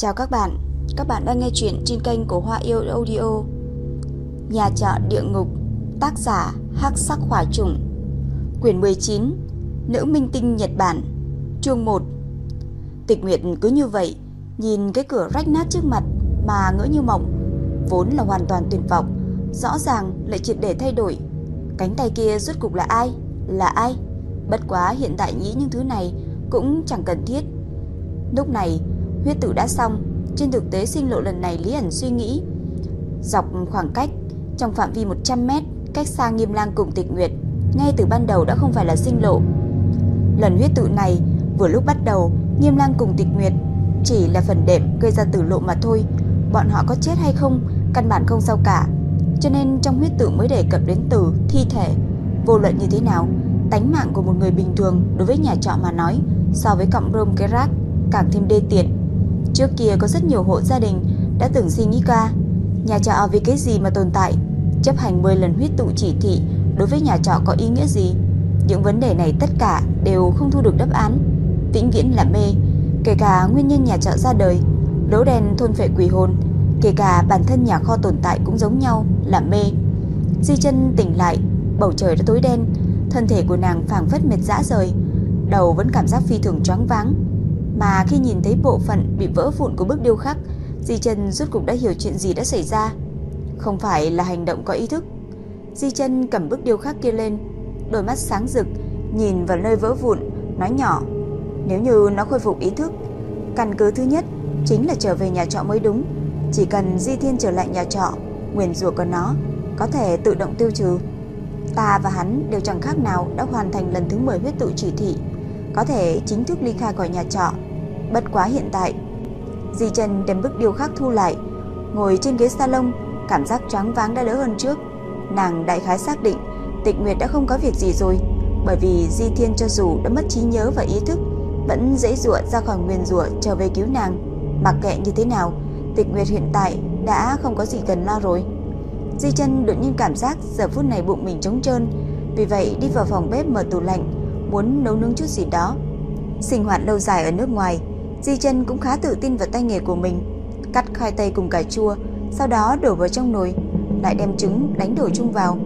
Chào các bạn, các bạn đang nghe chuyện trên kênh của Hoa Yêu Audio. Nhà trọ địa ngục, tác giả Hắc Sắc Hỏa Trùng, quyển 19, Nữ minh tinh Nhật Bản, chương 1. Tịch Nguyệt cứ như vậy, nhìn cái cửa rách nát trước mặt mà ngỡ như mộng, vốn là hoàn toàn tuyệt vọng, rõ ràng lại triệt để thay đổi. Cánh tay kia rốt cục là ai? Là ai? Bất quá hiện tại nghĩ những thứ này cũng chẳng cần thiết. Lúc này, huyết tử đã xong, trên thực tế sinh lộ lần này Lý ẩn suy nghĩ. Dọc khoảng cách, trong phạm vi 100 mét, cách xa nghiêm lang cùng tịch nguyệt, ngay từ ban đầu đã không phải là sinh lộ. Lần huyết tự này, vừa lúc bắt đầu, nghiêm lang cùng tịch nguyệt chỉ là phần đệm gây ra tử lộ mà thôi. Bọn họ có chết hay không, căn bản không sao cả. Cho nên trong huyết tự mới đề cập đến từ thi thể. Vô luận như thế nào, tánh mạng của một người bình thường đối với nhà trọ mà nói, so với cọng rơm cái rác, càng thêm đê tiện. Trước kia có rất nhiều hộ gia đình đã từng suy nghĩ qua nhà trọ vì cái gì mà tồn tại, chấp hành 10 lần huyết tụ chỉ thị đối với nhà trọ có ý nghĩa gì. Những vấn đề này tất cả đều không thu được đáp án, vĩnh viễn là mê, kể cả nguyên nhân nhà trọ ra đời, lỗ đen thôn phệ quỷ hồn, kể cả bản thân nhà kho tồn tại cũng giống nhau là mê. Di chân tỉnh lại, bầu trời đã tối đen, thân thể của nàng phảng phất mệt rã rời, đầu vẫn cảm giác phi thường choáng váng. Mà khi nhìn thấy bộ phận bị vỡ vụn của bức điêu khắc, Di chân rốt cục đã hiểu chuyện gì đã xảy ra. Không phải là hành động có ý thức. Di chân cầm bức điêu khắc kia lên, đôi mắt sáng rực, nhìn vào nơi vỡ vụn, nói nhỏ. Nếu như nó khôi phục ý thức, căn cứ thứ nhất chính là trở về nhà trọ mới đúng. Chỉ cần Di Thiên trở lại nhà trọ, nguyền rủa của nó có thể tự động tiêu trừ. Ta và hắn đều chẳng khác nào đã hoàn thành lần thứ 10 huyết tụ chỉ thị, có thể chính thức ly khai khỏi nhà trọ. Bất quá hiện tại, Di Trần đem bức điêu khắc thu lại, ngồi trên ghế salon, cảm giác choáng váng đã đỡ hơn trước. Nàng đại khái xác định Tịch Nguyệt đã không có việc gì rồi, bởi vì Di Thiên cho dù đã mất trí nhớ và ý thức, vẫn dễ dụa ra khỏi nguyên rủa trở về cứu nàng. Mặc kệ như thế nào, Tịch Nguyệt hiện tại đã không có gì cần lo rồi. Di chân đột nhiên cảm giác giờ phút này bụng mình trống trơn, vì vậy đi vào phòng bếp mở tủ lạnh, muốn nấu nướng chút gì đó. Sinh hoạt lâu dài ở nước ngoài, Di chân cũng khá tự tin vào tay nghề của mình. Cắt khoai tây cùng cà chua, sau đó đổ vào trong nồi, lại đem trứng đánh đổ chung vào.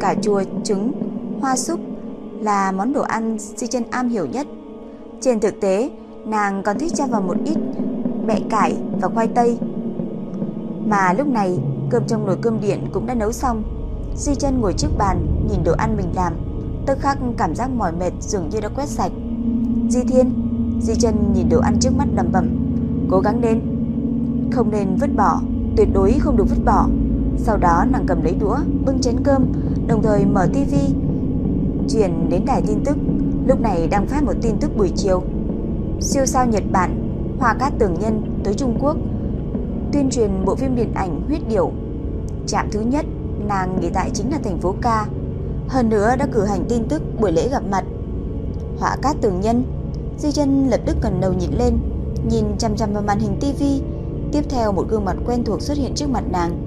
Cà chua, trứng, hoa súp là món đồ ăn Di chân am hiểu nhất. Trên thực tế, nàng còn thích cho vào một ít bẹ cải và khoai tây. Mà lúc này, cơm trong nồi cơm điện cũng đã nấu xong. Di chân ngồi trước bàn, nhìn đồ ăn mình làm, tức khắc cảm giác mỏi mệt dường như đã quét sạch. Di Thiên, Di chân nhìn đồ ăn trước mắt đầm bẩm, cố gắng lên, không nên vứt bỏ, tuyệt đối không được vứt bỏ. Sau đó nàng cầm lấy đũa, bưng chén cơm, đồng thời mở tivi chuyển đến đài tin tức. Lúc này đang phát một tin tức buổi chiều. Siêu sao Nhật Bản, Hoa Cát Tường Nhân tới Trung Quốc tuyên truyền bộ phim điện ảnh Huyết Điểu. Trạm thứ nhất nàng nghỉ tại chính là thành phố Ca. Hơn nữa đã cử hành tin tức buổi lễ gặp mặt. Họa Cát Tường Nhân, Di chân lập tức gần đầu nhìn lên, nhìn chăm chăm vào màn hình tivi. Tiếp theo một gương mặt quen thuộc xuất hiện trước mặt nàng.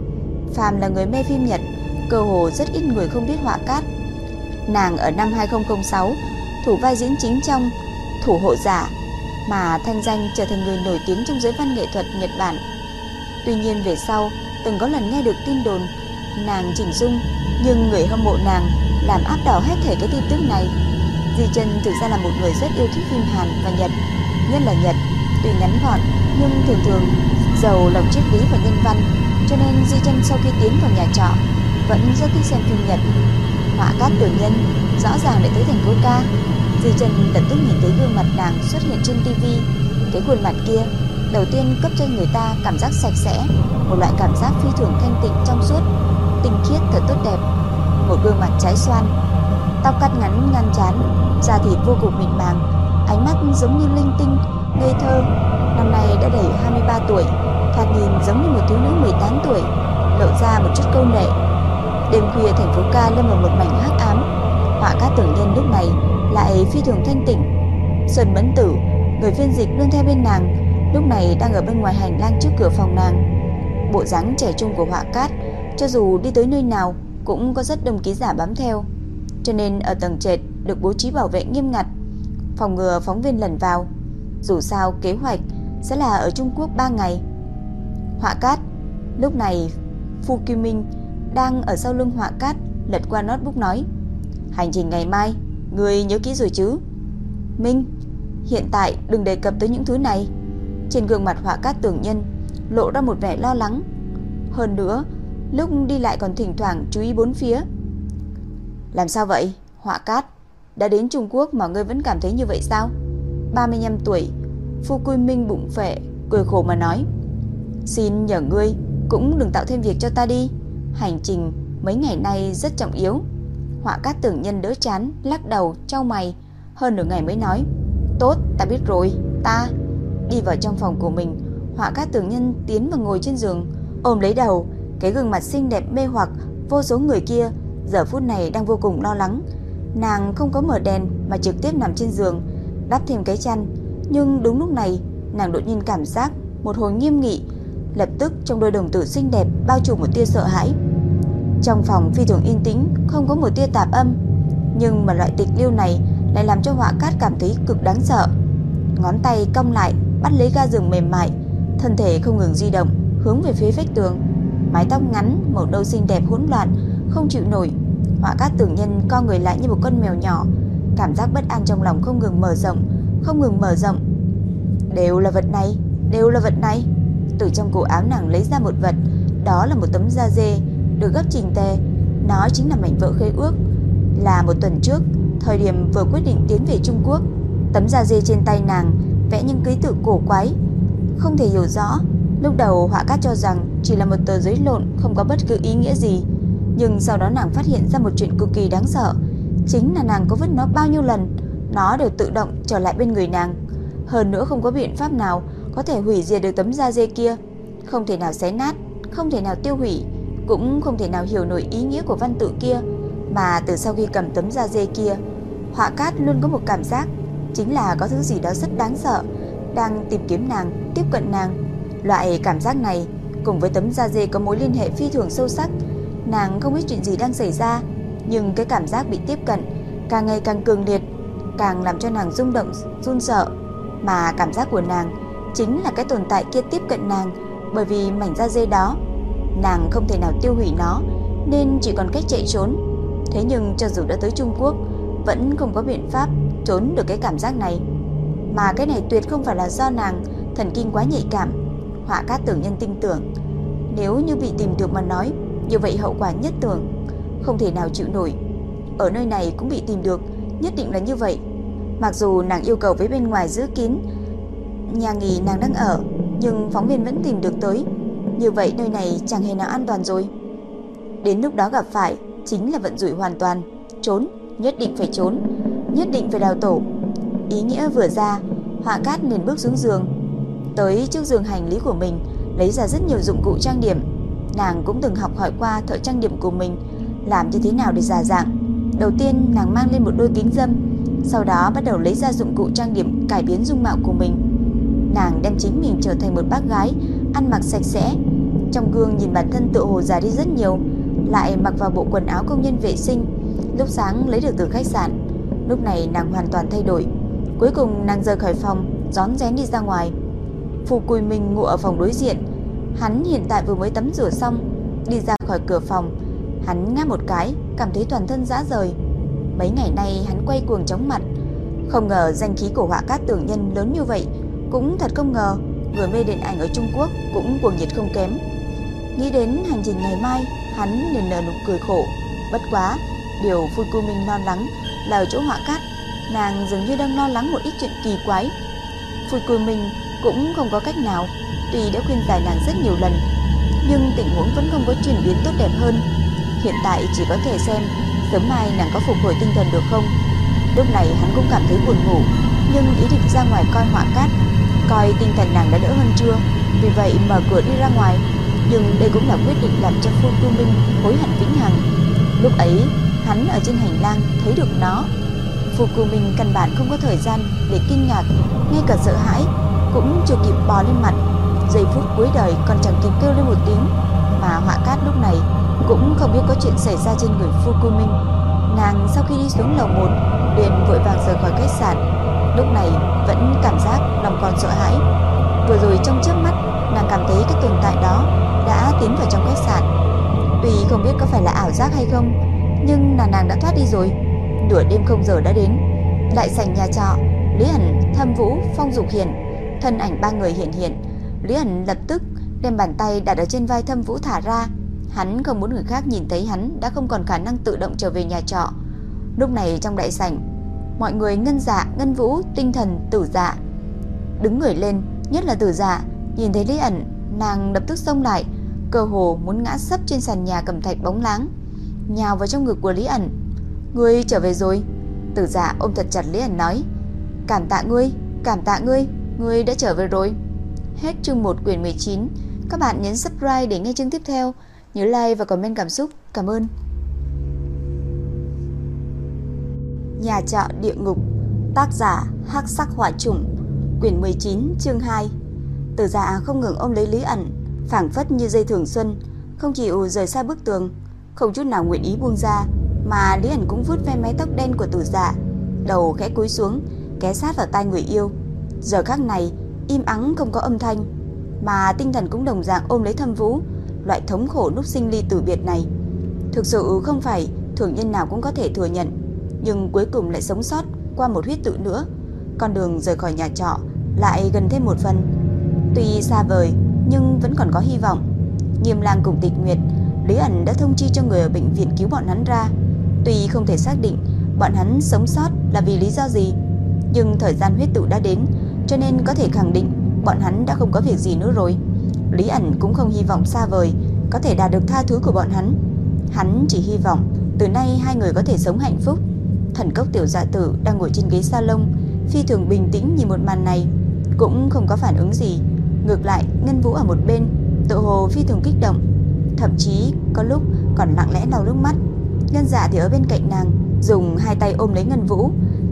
Phàm là người mê phim Nhật, cơ hồ rất ít người không biết Họa Cát. Nàng ở năm 2006 thủ vai diễn chính trong Thủ hộ giả mà thanh danh trở thành người nổi tiếng trong giới văn nghệ thuật Nhật Bản. Tuy nhiên về sau, từng có lần nghe được tin đồn nàng chỉnh dung, nhưng người hâm mộ nàng làm áp đảo hết thể cái tin tức này. Di Trân thực ra là một người rất yêu thích phim Hàn và Nhật, nhất là Nhật, tuy ngắn gọn nhưng thường thường giàu lòng triết lý và nhân văn, cho nên Di Trân sau khi tiến vào nhà trọ vẫn rất thích xem phim Nhật. Họa cát tử nhân rõ ràng lại tới thành phố ca. Di Trân tận tức nhìn thấy gương mặt nàng xuất hiện trên tivi, cái khuôn mặt kia đầu tiên cấp cho người ta cảm giác sạch sẽ, một loại cảm giác phi thường thanh tịnh trong suốt, tinh khiết thật tốt đẹp. Một gương mặt trái xoan, tóc cắt ngắn ngăn chán, da thịt vô cùng mịn màng, ánh mắt giống như linh tinh, ngây thơ. Năm nay đã đầy 23 tuổi, thoạt nhìn giống như một thiếu nữ 18 tuổi, lộ ra một chút câu nệ. Đêm khuya thành phố ca lâm vào một mảnh hắc ám, họa cát tưởng nhân lúc này lại phi thường thanh tịnh. xuân Mẫn Tử, người phiên dịch luôn theo bên nàng, lúc này đang ở bên ngoài hành lang trước cửa phòng nàng. Bộ dáng trẻ trung của họa cát, cho dù đi tới nơi nào cũng có rất đông ký giả bám theo. Cho nên ở tầng trệt được bố trí bảo vệ nghiêm ngặt, phòng ngừa phóng viên lẩn vào. Dù sao kế hoạch sẽ là ở Trung Quốc 3 ngày. Họa cát, lúc này Phu Kim Minh đang ở sau lưng họa cát lật qua notebook nói Hành trình ngày mai, người nhớ kỹ rồi chứ? Minh, hiện tại đừng đề cập tới những thứ này. Trên gương mặt họa cát tưởng nhân lộ ra một vẻ lo lắng. Hơn nữa, lúc đi lại còn thỉnh thoảng chú ý bốn phía. Làm sao vậy? Họa cát, đã đến Trung Quốc mà ngươi vẫn cảm thấy như vậy sao? 35 tuổi, Phu Quy Minh bụng phệ, cười khổ mà nói. Xin nhờ ngươi, cũng đừng tạo thêm việc cho ta đi. Hành trình mấy ngày nay rất trọng yếu. Họa cát tưởng nhân đỡ chán, lắc đầu, trao mày. Hơn nửa ngày mới nói. Tốt, ta biết rồi, ta... Đi vào trong phòng của mình, họa cát tưởng nhân tiến vào ngồi trên giường, ôm lấy đầu, cái gương mặt xinh đẹp mê hoặc vô số người kia giờ phút này đang vô cùng lo lắng. Nàng không có mở đèn mà trực tiếp nằm trên giường, đắp thêm cái chăn, nhưng đúng lúc này, nàng đột nhiên cảm giác một hồi nghiêm nghị, lập tức trong đôi đồng tử xinh đẹp bao trùm một tia sợ hãi. Trong phòng phi thường yên tĩnh, không có một tia tạp âm, nhưng mà loại tịch liêu này lại làm cho Họa Cát cảm thấy cực đáng sợ. Ngón tay cong lại, bắt lấy ga giường mềm mại, thân thể không ngừng di động, hướng về phía vách tường. Mái tóc ngắn, màu nâu xinh đẹp hỗn loạn, không chịu nổi. Họa Cát tưởng nhân co người lại như một con mèo nhỏ, cảm giác bất an trong lòng không ngừng mở rộng, không ngừng mở rộng. Đều là vật này, đều là vật này. Từ trong cổ áo nàng lấy ra một vật, đó là một tấm da dê được gấp chỉnh tề, nó chính là mảnh vỡ khế ước. Là một tuần trước, thời điểm vừa quyết định tiến về Trung Quốc, tấm da dê trên tay nàng vẽ những ký tự cổ quái, không thể hiểu rõ. Lúc đầu họa cát cho rằng chỉ là một tờ giấy lộn không có bất cứ ý nghĩa gì, nhưng sau đó nàng phát hiện ra một chuyện cực kỳ đáng sợ, chính là nàng có vứt nó bao nhiêu lần, nó đều tự động trở lại bên người nàng. Hơn nữa không có biện pháp nào có thể hủy diệt được tấm da dê kia, không thể nào xé nát, không thể nào tiêu hủy, cũng không thể nào hiểu nổi ý nghĩa của văn tự kia, mà từ sau khi cầm tấm da dê kia, Họa Cát luôn có một cảm giác, chính là có thứ gì đó rất đáng sợ đang tìm kiếm nàng, tiếp cận nàng. Loại cảm giác này cùng với tấm da dê có mối liên hệ phi thường sâu sắc, nàng không biết chuyện gì đang xảy ra, nhưng cái cảm giác bị tiếp cận càng ngày càng cường liệt, càng làm cho nàng rung động, run sợ, mà cảm giác của nàng chính là cái tồn tại kia tiếp cận nàng, bởi vì mảnh da dê đó Nàng không thể nào tiêu hủy nó Nên chỉ còn cách chạy trốn. Thế nhưng cho dù đã tới Trung Quốc Vẫn không có biện pháp trốn được cái cảm giác này. Mà cái này tuyệt không phải là do nàng Thần kinh quá nhạy cảm Họa cát tưởng nhân tin tưởng. Nếu như bị tìm được mà nói như vậy hậu quả nhất tưởng. Không thể nào chịu nổi. Ở nơi này cũng bị tìm được Nhất định là như vậy. Mặc dù nàng yêu cầu với bên ngoài giữ kín Nhà nghỉ nàng đang ở Nhưng phóng viên vẫn tìm được tới. Như vậy nơi này chẳng hề nào an toàn rồi. Đến lúc đó gặp phải Chính là vận rủi hoàn toàn. Trốn, nhất định phải trốn Nhất định phải đào tổ. Ý nghĩa vừa ra Họa cát liền bước xuống giường. Tới trước giường hành lý của mình Lấy ra rất nhiều dụng cụ trang điểm. Nàng cũng từng học hỏi qua thợ trang điểm của mình Làm như thế nào để giả dạng Đầu tiên nàng mang lên một đôi kính dâm Sau đó bắt đầu lấy ra dụng cụ trang điểm Cải biến dung mạo của mình Nàng đem chính mình trở thành một bác gái ăn mặc sạch sẽ. Trong gương nhìn bản thân tự hồ già đi rất nhiều, lại mặc vào bộ quần áo công nhân vệ sinh, lúc sáng lấy được từ khách sạn. Lúc này nàng hoàn toàn thay đổi. Cuối cùng nàng rời khỏi phòng, rón rén đi ra ngoài. Phù Cùi Minh ngủ ở phòng đối diện. Hắn hiện tại vừa mới tắm rửa xong, đi ra khỏi cửa phòng, hắn ngáp một cái, cảm thấy toàn thân rã rời. Mấy ngày nay hắn quay cuồng chóng mặt, không ngờ danh khí của họa cát tưởng nhân lớn như vậy, cũng thật không ngờ người mê điện ảnh ở Trung Quốc cũng cuồng nhiệt không kém. Nghĩ đến hành trình ngày mai, hắn liền nở nụ cười khổ. Bất quá, điều Phu Cô Minh lo lắng là ở chỗ họa cát, nàng dường như đang lo lắng một ít chuyện kỳ quái. Phu Cô Minh cũng không có cách nào, tuy đã khuyên giải nàng rất nhiều lần, nhưng tình huống vẫn không có chuyển biến tốt đẹp hơn. Hiện tại chỉ có thể xem sớm mai nàng có phục hồi tinh thần được không. Lúc này hắn cũng cảm thấy buồn ngủ, nhưng ý định ra ngoài coi họa cát coi tinh thần nàng đã đỡ hơn chưa. Vì vậy mở cửa đi ra ngoài, nhưng đây cũng là quyết định làm cho Phu Tu Minh hối hận vĩnh hằng. Lúc ấy, hắn ở trên hành lang thấy được nó. Phu Cư Minh căn bản không có thời gian để kinh ngạc, ngay cả sợ hãi cũng chưa kịp bò lên mặt. Giây phút cuối đời còn chẳng kịp kêu lên một tiếng, mà Họa Cát lúc này cũng không biết có chuyện xảy ra trên người Phu cô Minh. Nàng sau khi đi xuống lầu 1 liền vội vàng rời khỏi khách sạn Lúc này vẫn cảm giác lòng còn sợ hãi Vừa rồi trong trước mắt, nàng cảm thấy cái tồn tại đó đã tiến vào trong khách sạn. Tuy không biết có phải là ảo giác hay không, nhưng là nàng đã thoát đi rồi. Nửa đêm không giờ đã đến. Đại sảnh nhà trọ, Lý Hẳn, Thâm Vũ, Phong Dục Hiển, thân ảnh ba người hiện hiện. Lý Hẳn lập tức đem bàn tay đặt ở trên vai Thâm Vũ thả ra. Hắn không muốn người khác nhìn thấy hắn đã không còn khả năng tự động trở về nhà trọ. Lúc này trong đại sảnh, mọi người ngân dạ, ngân vũ, tinh thần, tử dạ đứng người lên, nhất là tử dạ, nhìn thấy Lý ẩn, nàng lập tức xông lại, cơ hồ muốn ngã sấp trên sàn nhà cầm thạch bóng láng, nhào vào trong ngực của Lý ẩn. "Ngươi trở về rồi?" Tử dạ ôm thật chặt Lý ẩn nói. "Cảm tạ ngươi, cảm tạ ngươi, ngươi đã trở về rồi." Hết chương 1 quyển 19. Các bạn nhấn subscribe để nghe chương tiếp theo. Nhớ like và comment cảm xúc. Cảm ơn. Nhà trọ địa ngục Tác giả Hắc Sắc Hỏa Trùng Quyển 19 chương 2 Tử dạ không ngừng ôm lấy Lý ẩn, phảng phất như dây thường xuân, Không chịu rời xa bức tường, Không chút nào nguyện ý buông ra, Mà Lý ẩn cũng vuốt ve mái tóc đen của tử dạ Đầu khẽ cúi xuống, Ké sát vào tai người yêu Giờ khắc này im ắng không có âm thanh Mà tinh thần cũng đồng dạng ôm lấy thâm vũ Loại thống khổ lúc sinh ly tử biệt này Thực sự không phải thường nhân nào cũng có thể thừa nhận nhưng cuối cùng lại sống sót qua một huyết tự nữa. Con đường rời khỏi nhà trọ lại gần thêm một phần. Tuy xa vời nhưng vẫn còn có hy vọng. Nghiêm Lang cùng Tịch Nguyệt, Lý ẩn đã thông chi cho người ở bệnh viện cứu bọn hắn ra. Tuy không thể xác định bọn hắn sống sót là vì lý do gì, nhưng thời gian huyết tự đã đến, cho nên có thể khẳng định bọn hắn đã không có việc gì nữa rồi. Lý ẩn cũng không hy vọng xa vời có thể đạt được tha thứ của bọn hắn. Hắn chỉ hy vọng từ nay hai người có thể sống hạnh phúc. Thần cốc tiểu dạ tử đang ngồi trên ghế salon, phi thường bình tĩnh nhìn một màn này, cũng không có phản ứng gì. Ngược lại, Ngân Vũ ở một bên, tự hồ phi thường kích động, thậm chí có lúc còn lặng lẽ lau nước mắt. Ngân Dạ thì ở bên cạnh nàng, dùng hai tay ôm lấy Ngân Vũ,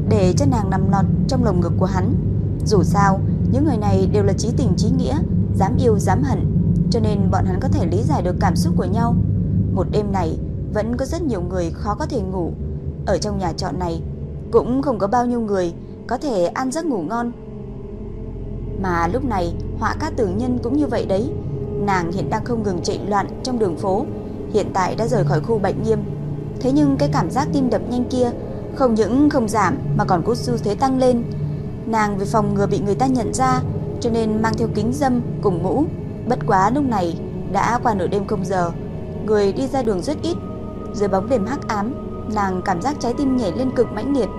để cho nàng nằm lọt trong lồng ngực của hắn. Dù sao, những người này đều là trí tình trí nghĩa, dám yêu dám hận, cho nên bọn hắn có thể lý giải được cảm xúc của nhau. Một đêm này vẫn có rất nhiều người khó có thể ngủ, ở trong nhà trọ này cũng không có bao nhiêu người có thể ăn giấc ngủ ngon. Mà lúc này, Họa Cát Tử Nhân cũng như vậy đấy. Nàng hiện đang không ngừng chạy loạn trong đường phố, hiện tại đã rời khỏi khu bệnh Nghiêm. Thế nhưng cái cảm giác tim đập nhanh kia không những không giảm mà còn có xu thế tăng lên. Nàng vì phòng ngừa bị người ta nhận ra, cho nên mang theo kính dâm cùng mũ. Bất quá lúc này đã qua nửa đêm không giờ, người đi ra đường rất ít. Dưới bóng đêm hắc ám, Nàng cảm giác trái tim nhảy lên cực mãnh liệt.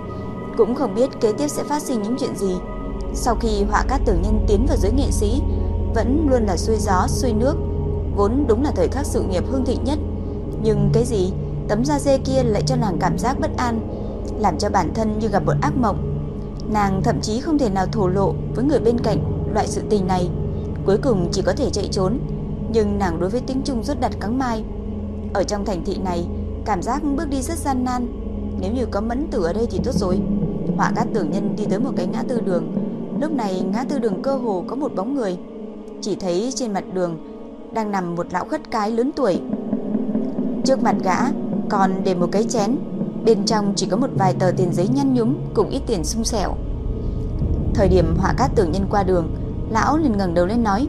Cũng không biết kế tiếp sẽ phát sinh những chuyện gì. Sau khi họa cát tử nhân tiến vào giới nghệ sĩ Vẫn luôn là xuôi gió xuôi nước. Vốn đúng là thời khắc sự nghiệp hương thịnh nhất. Nhưng cái gì Tấm da dê kia lại cho nàng cảm giác bất an Làm cho bản thân như gặp một ác mộng. Nàng thậm chí không thể nào thổ lộ Với người bên cạnh loại sự tình này. Cuối cùng chỉ có thể chạy trốn, Nhưng nàng đối với tính chung rất đặt cắn mai. Ở trong thành thị này, Cảm giác bước đi rất gian nan. Nếu như có mẫn tử ở đây thì tốt rồi. Họa cát tưởng nhân đi tới một cái ngã tư đường. Lúc này, ngã tư đường cơ hồ có một bóng người. Chỉ thấy trên mặt đường Đang nằm một lão khất cái lớn tuổi. Trước mặt gã Còn để một cái chén. Bên trong chỉ có một vài tờ tiền giấy nhăn nhúm Cùng ít tiền xung xẻo Thời điểm họa cát tưởng nhân qua đường, Lão liền ngẩng đầu lên nói,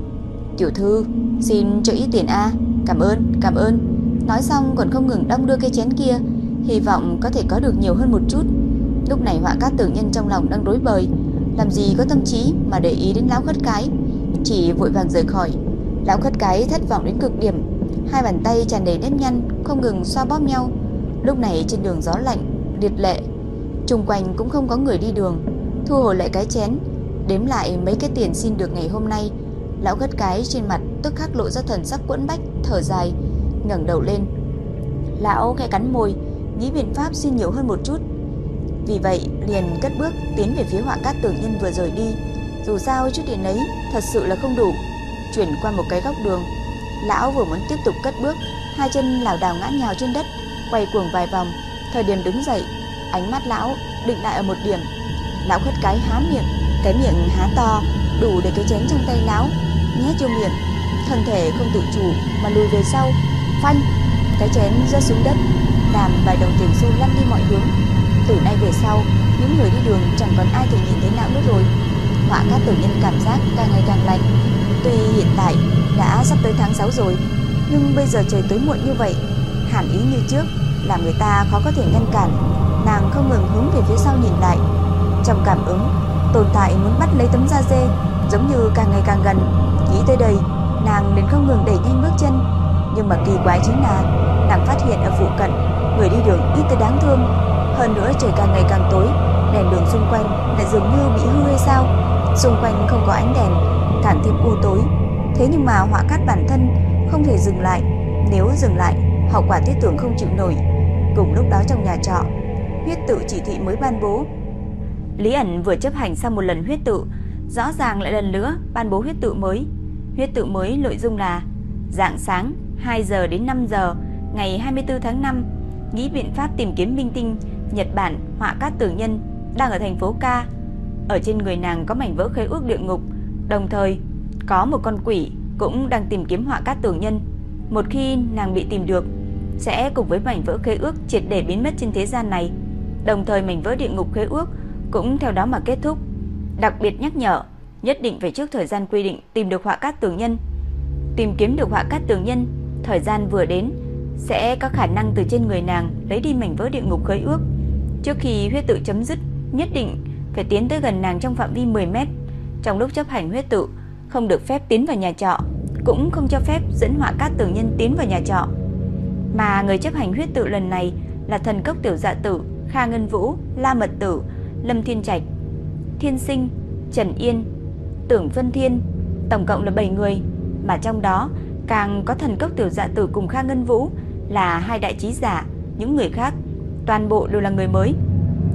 Tiểu thư, xin cho ít tiền A, Cảm ơn cảm ơn. Nói xong còn không ngừng đong đưa cây chén kia, Hy vọng có thể có được nhiều hơn một chút. Lúc này họa cát tưởng nhân trong lòng đang rối bời, Làm gì có tâm trí mà để ý đến lão khất cái. Chỉ vội vàng rời khỏi. Lão khất cái thất vọng đến cực điểm, Hai bàn tay tràn đầy nếp nhăn, Không ngừng xoa bóp nhau. Lúc này trên đường gió lạnh, liệt lệ Trung quanh cũng không có người đi đường Thu hồi lại cái chén Đếm lại mấy cái tiền xin được ngày hôm nay Lão gất cái trên mặt tức khắc lộ ra thần sắc quẫn bách Thở dài ngẩng đầu lên. Lão khẽ cắn môi, nghĩ biện pháp xin nhiều hơn một chút. Vì vậy, liền cất bước tiến về phía họa cát tưởng nhân vừa rời đi. Dù sao chút tiền ấy thật sự là không đủ. Chuyển qua một cái góc đường, lão vừa muốn tiếp tục cất bước, hai chân lảo đảo ngã nhào trên đất, quay cuồng vài vòng. Thời điểm đứng dậy, ánh mắt lão định lại ở một điểm. Lão khất cái há miệng, cái miệng há to, đủ để cái chén trong tay lão nhét vô miệng, thân thể không tự chủ mà lùi về sau, Phanh, cái chén rơi xuống đất, làm vài đồng tiền xu lăn đi mọi hướng. Từ nay về sau, những người đi đường chẳng còn ai thể nhìn thấy lão nữa rồi. Họa các Tử Nhân cảm giác càng ngày càng lạnh. Tuy hiện tại đã sắp tới tháng 6 rồi, nhưng bây giờ trời tối muộn như vậy, hàn ý như trước, làm người ta khó có thể ngăn cản. Nàng không ngừng hướng về phía sau nhìn lại. Trong cảm ứng, tồn tại muốn bắt lấy tấm da dê, giống như càng ngày càng gần. Nghĩ tới đây, nàng liền không ngừng đẩy nhanh bước chân. Nhưng mà kỳ quái chính là, nàng phát hiện ở phụ cận, người đi đường ít tới đáng thương. Hơn nữa trời càng ngày càng tối, đèn đường xung quanh lại dường như bị hư hay sao. Xung quanh không có ánh đèn, càng thêm u tối. Thế nhưng mà họa cát bản thân không thể dừng lại. Nếu dừng lại, hậu quả thiết tưởng không chịu nổi. Cùng lúc đó trong nhà trọ, huyết tự chỉ thị mới ban bố. Lý ẩn vừa chấp hành xong một lần huyết tự, rõ ràng lại lần nữa ban bố huyết tự mới. Huyết tự mới nội dung là dạng sáng 2 giờ đến 5 giờ ngày 24 tháng 5, nghĩ biện pháp tìm kiếm minh tinh Nhật Bản họa cát tử nhân đang ở thành phố Ca. Ở trên người nàng có mảnh vỡ khế ước địa ngục, đồng thời có một con quỷ cũng đang tìm kiếm họa cát tử nhân. Một khi nàng bị tìm được, sẽ cùng với mảnh vỡ khế ước triệt để biến mất trên thế gian này. Đồng thời mảnh vỡ địa ngục khế ước cũng theo đó mà kết thúc. Đặc biệt nhắc nhở, nhất định phải trước thời gian quy định tìm được họa cát tường nhân. Tìm kiếm được họa cát tường nhân, thời gian vừa đến sẽ có khả năng từ trên người nàng lấy đi mảnh vỡ địa ngục khế ước. Trước khi huyết tự chấm dứt, nhất định phải tiến tới gần nàng trong phạm vi 10 mét. Trong lúc chấp hành huyết tự, không được phép tiến vào nhà trọ, cũng không cho phép dẫn họa cát tường nhân tiến vào nhà trọ. Mà người chấp hành huyết tự lần này là thần cốc tiểu dạ tử, Kha Ngân Vũ, La Mật Tử, Lâm Thiên Trạch, Thiên Sinh, Trần Yên, Tưởng Vân Thiên, tổng cộng là 7 người, mà trong đó càng có thần cốc tiểu dạ tử cùng Kha Ngân Vũ là hai đại trí giả, những người khác toàn bộ đều là người mới.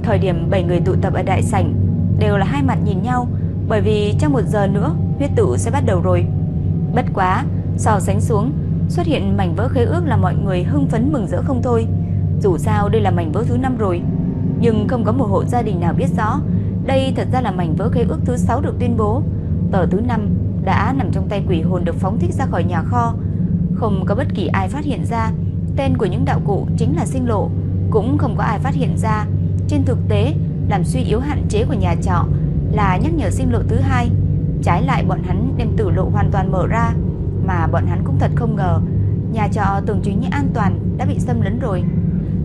Thời điểm 7 người tụ tập ở đại sảnh đều là hai mặt nhìn nhau, bởi vì trong một giờ nữa huyết tự sẽ bắt đầu rồi. Bất quá, so sánh xuống, xuất hiện mảnh vỡ khế ước là mọi người hưng phấn mừng rỡ không thôi. Dù sao đây là mảnh vỡ thứ năm rồi, nhưng không có một hộ gia đình nào biết rõ đây thật ra là mảnh vỡ khế ước thứ 6 được tuyên bố. Tờ thứ 5 đã nằm trong tay quỷ hồn được phóng thích ra khỏi nhà kho. Không có bất kỳ ai phát hiện ra tên của những đạo cụ chính là sinh lộ, cũng không có ai phát hiện ra. Trên thực tế, làm suy yếu hạn chế của nhà trọ là nhắc nhở sinh lộ thứ hai. Trái lại bọn hắn đem tử lộ hoàn toàn mở ra, mà bọn hắn cũng thật không ngờ, nhà trọ tưởng chừng như an toàn đã bị xâm lấn rồi.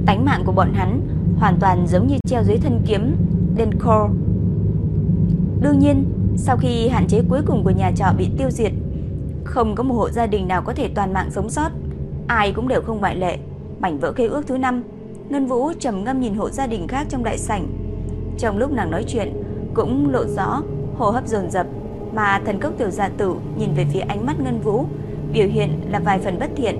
Tánh mạng của bọn hắn hoàn toàn giống như treo dưới thân kiếm Dencore. Đương nhiên, sau khi hạn chế cuối cùng của nhà trọ bị tiêu diệt, không có một hộ gia đình nào có thể toàn mạng sống sót, ai cũng đều không ngoại lệ. Mảnh vỡ khế ước thứ năm, Ngân Vũ trầm ngâm nhìn hộ gia đình khác trong đại sảnh. Trong lúc nàng nói chuyện, cũng lộ rõ hô hấp dồn dập, mà thần cốc tiểu gia tử nhìn về phía ánh mắt Ngân Vũ, biểu hiện là vài phần bất thiện.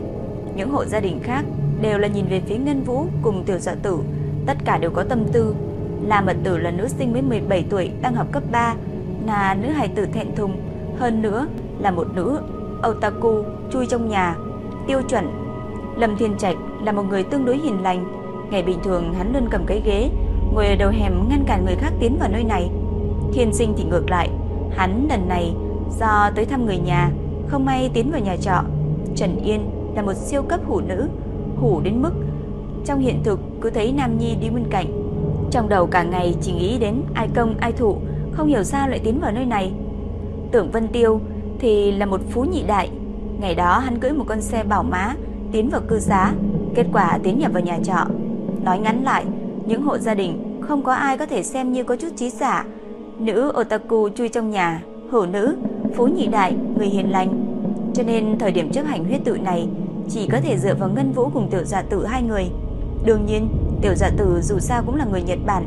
Những hộ gia đình khác đều là nhìn về phía Ngân Vũ cùng tiểu gia tử, tất cả đều có tâm tư. La Mật Tử là nữ sinh mới 17 tuổi đang học cấp 3, là nữ hài tử thẹn thùng, hơn nữa là một nữ otaku chui trong nhà, tiêu chuẩn. Lâm Thiên Trạch là một người tương đối hiền lành, ngày bình thường hắn luôn cầm cái ghế, ngồi ở đầu hẻm ngăn cản người khác tiến vào nơi này. Thiên Sinh thì ngược lại, hắn lần này do tới thăm người nhà, không may tiến vào nhà trọ. Trần Yên là một siêu cấp hủ nữ, hủ đến mức trong hiện thực cứ thấy Nam Nhi đi bên cạnh. Trong đầu cả ngày chỉ nghĩ đến ai công ai thụ, không hiểu sao lại tiến vào nơi này. Tưởng Vân Tiêu thì là một phú nhị đại. Ngày đó hắn cưỡi một con xe bảo má tiến vào cư xá, kết quả tiến nhập vào nhà trọ. Nói ngắn lại, những hộ gia đình không có ai có thể xem như có chút trí giả. Nữ otaku chui trong nhà, hổ nữ, phú nhị đại, người hiền lành. Cho nên thời điểm chấp hành huyết tự này chỉ có thể dựa vào Ngân Vũ cùng tiểu dạ tử hai người. Đương nhiên, tiểu dạ tử dù sao cũng là người Nhật Bản,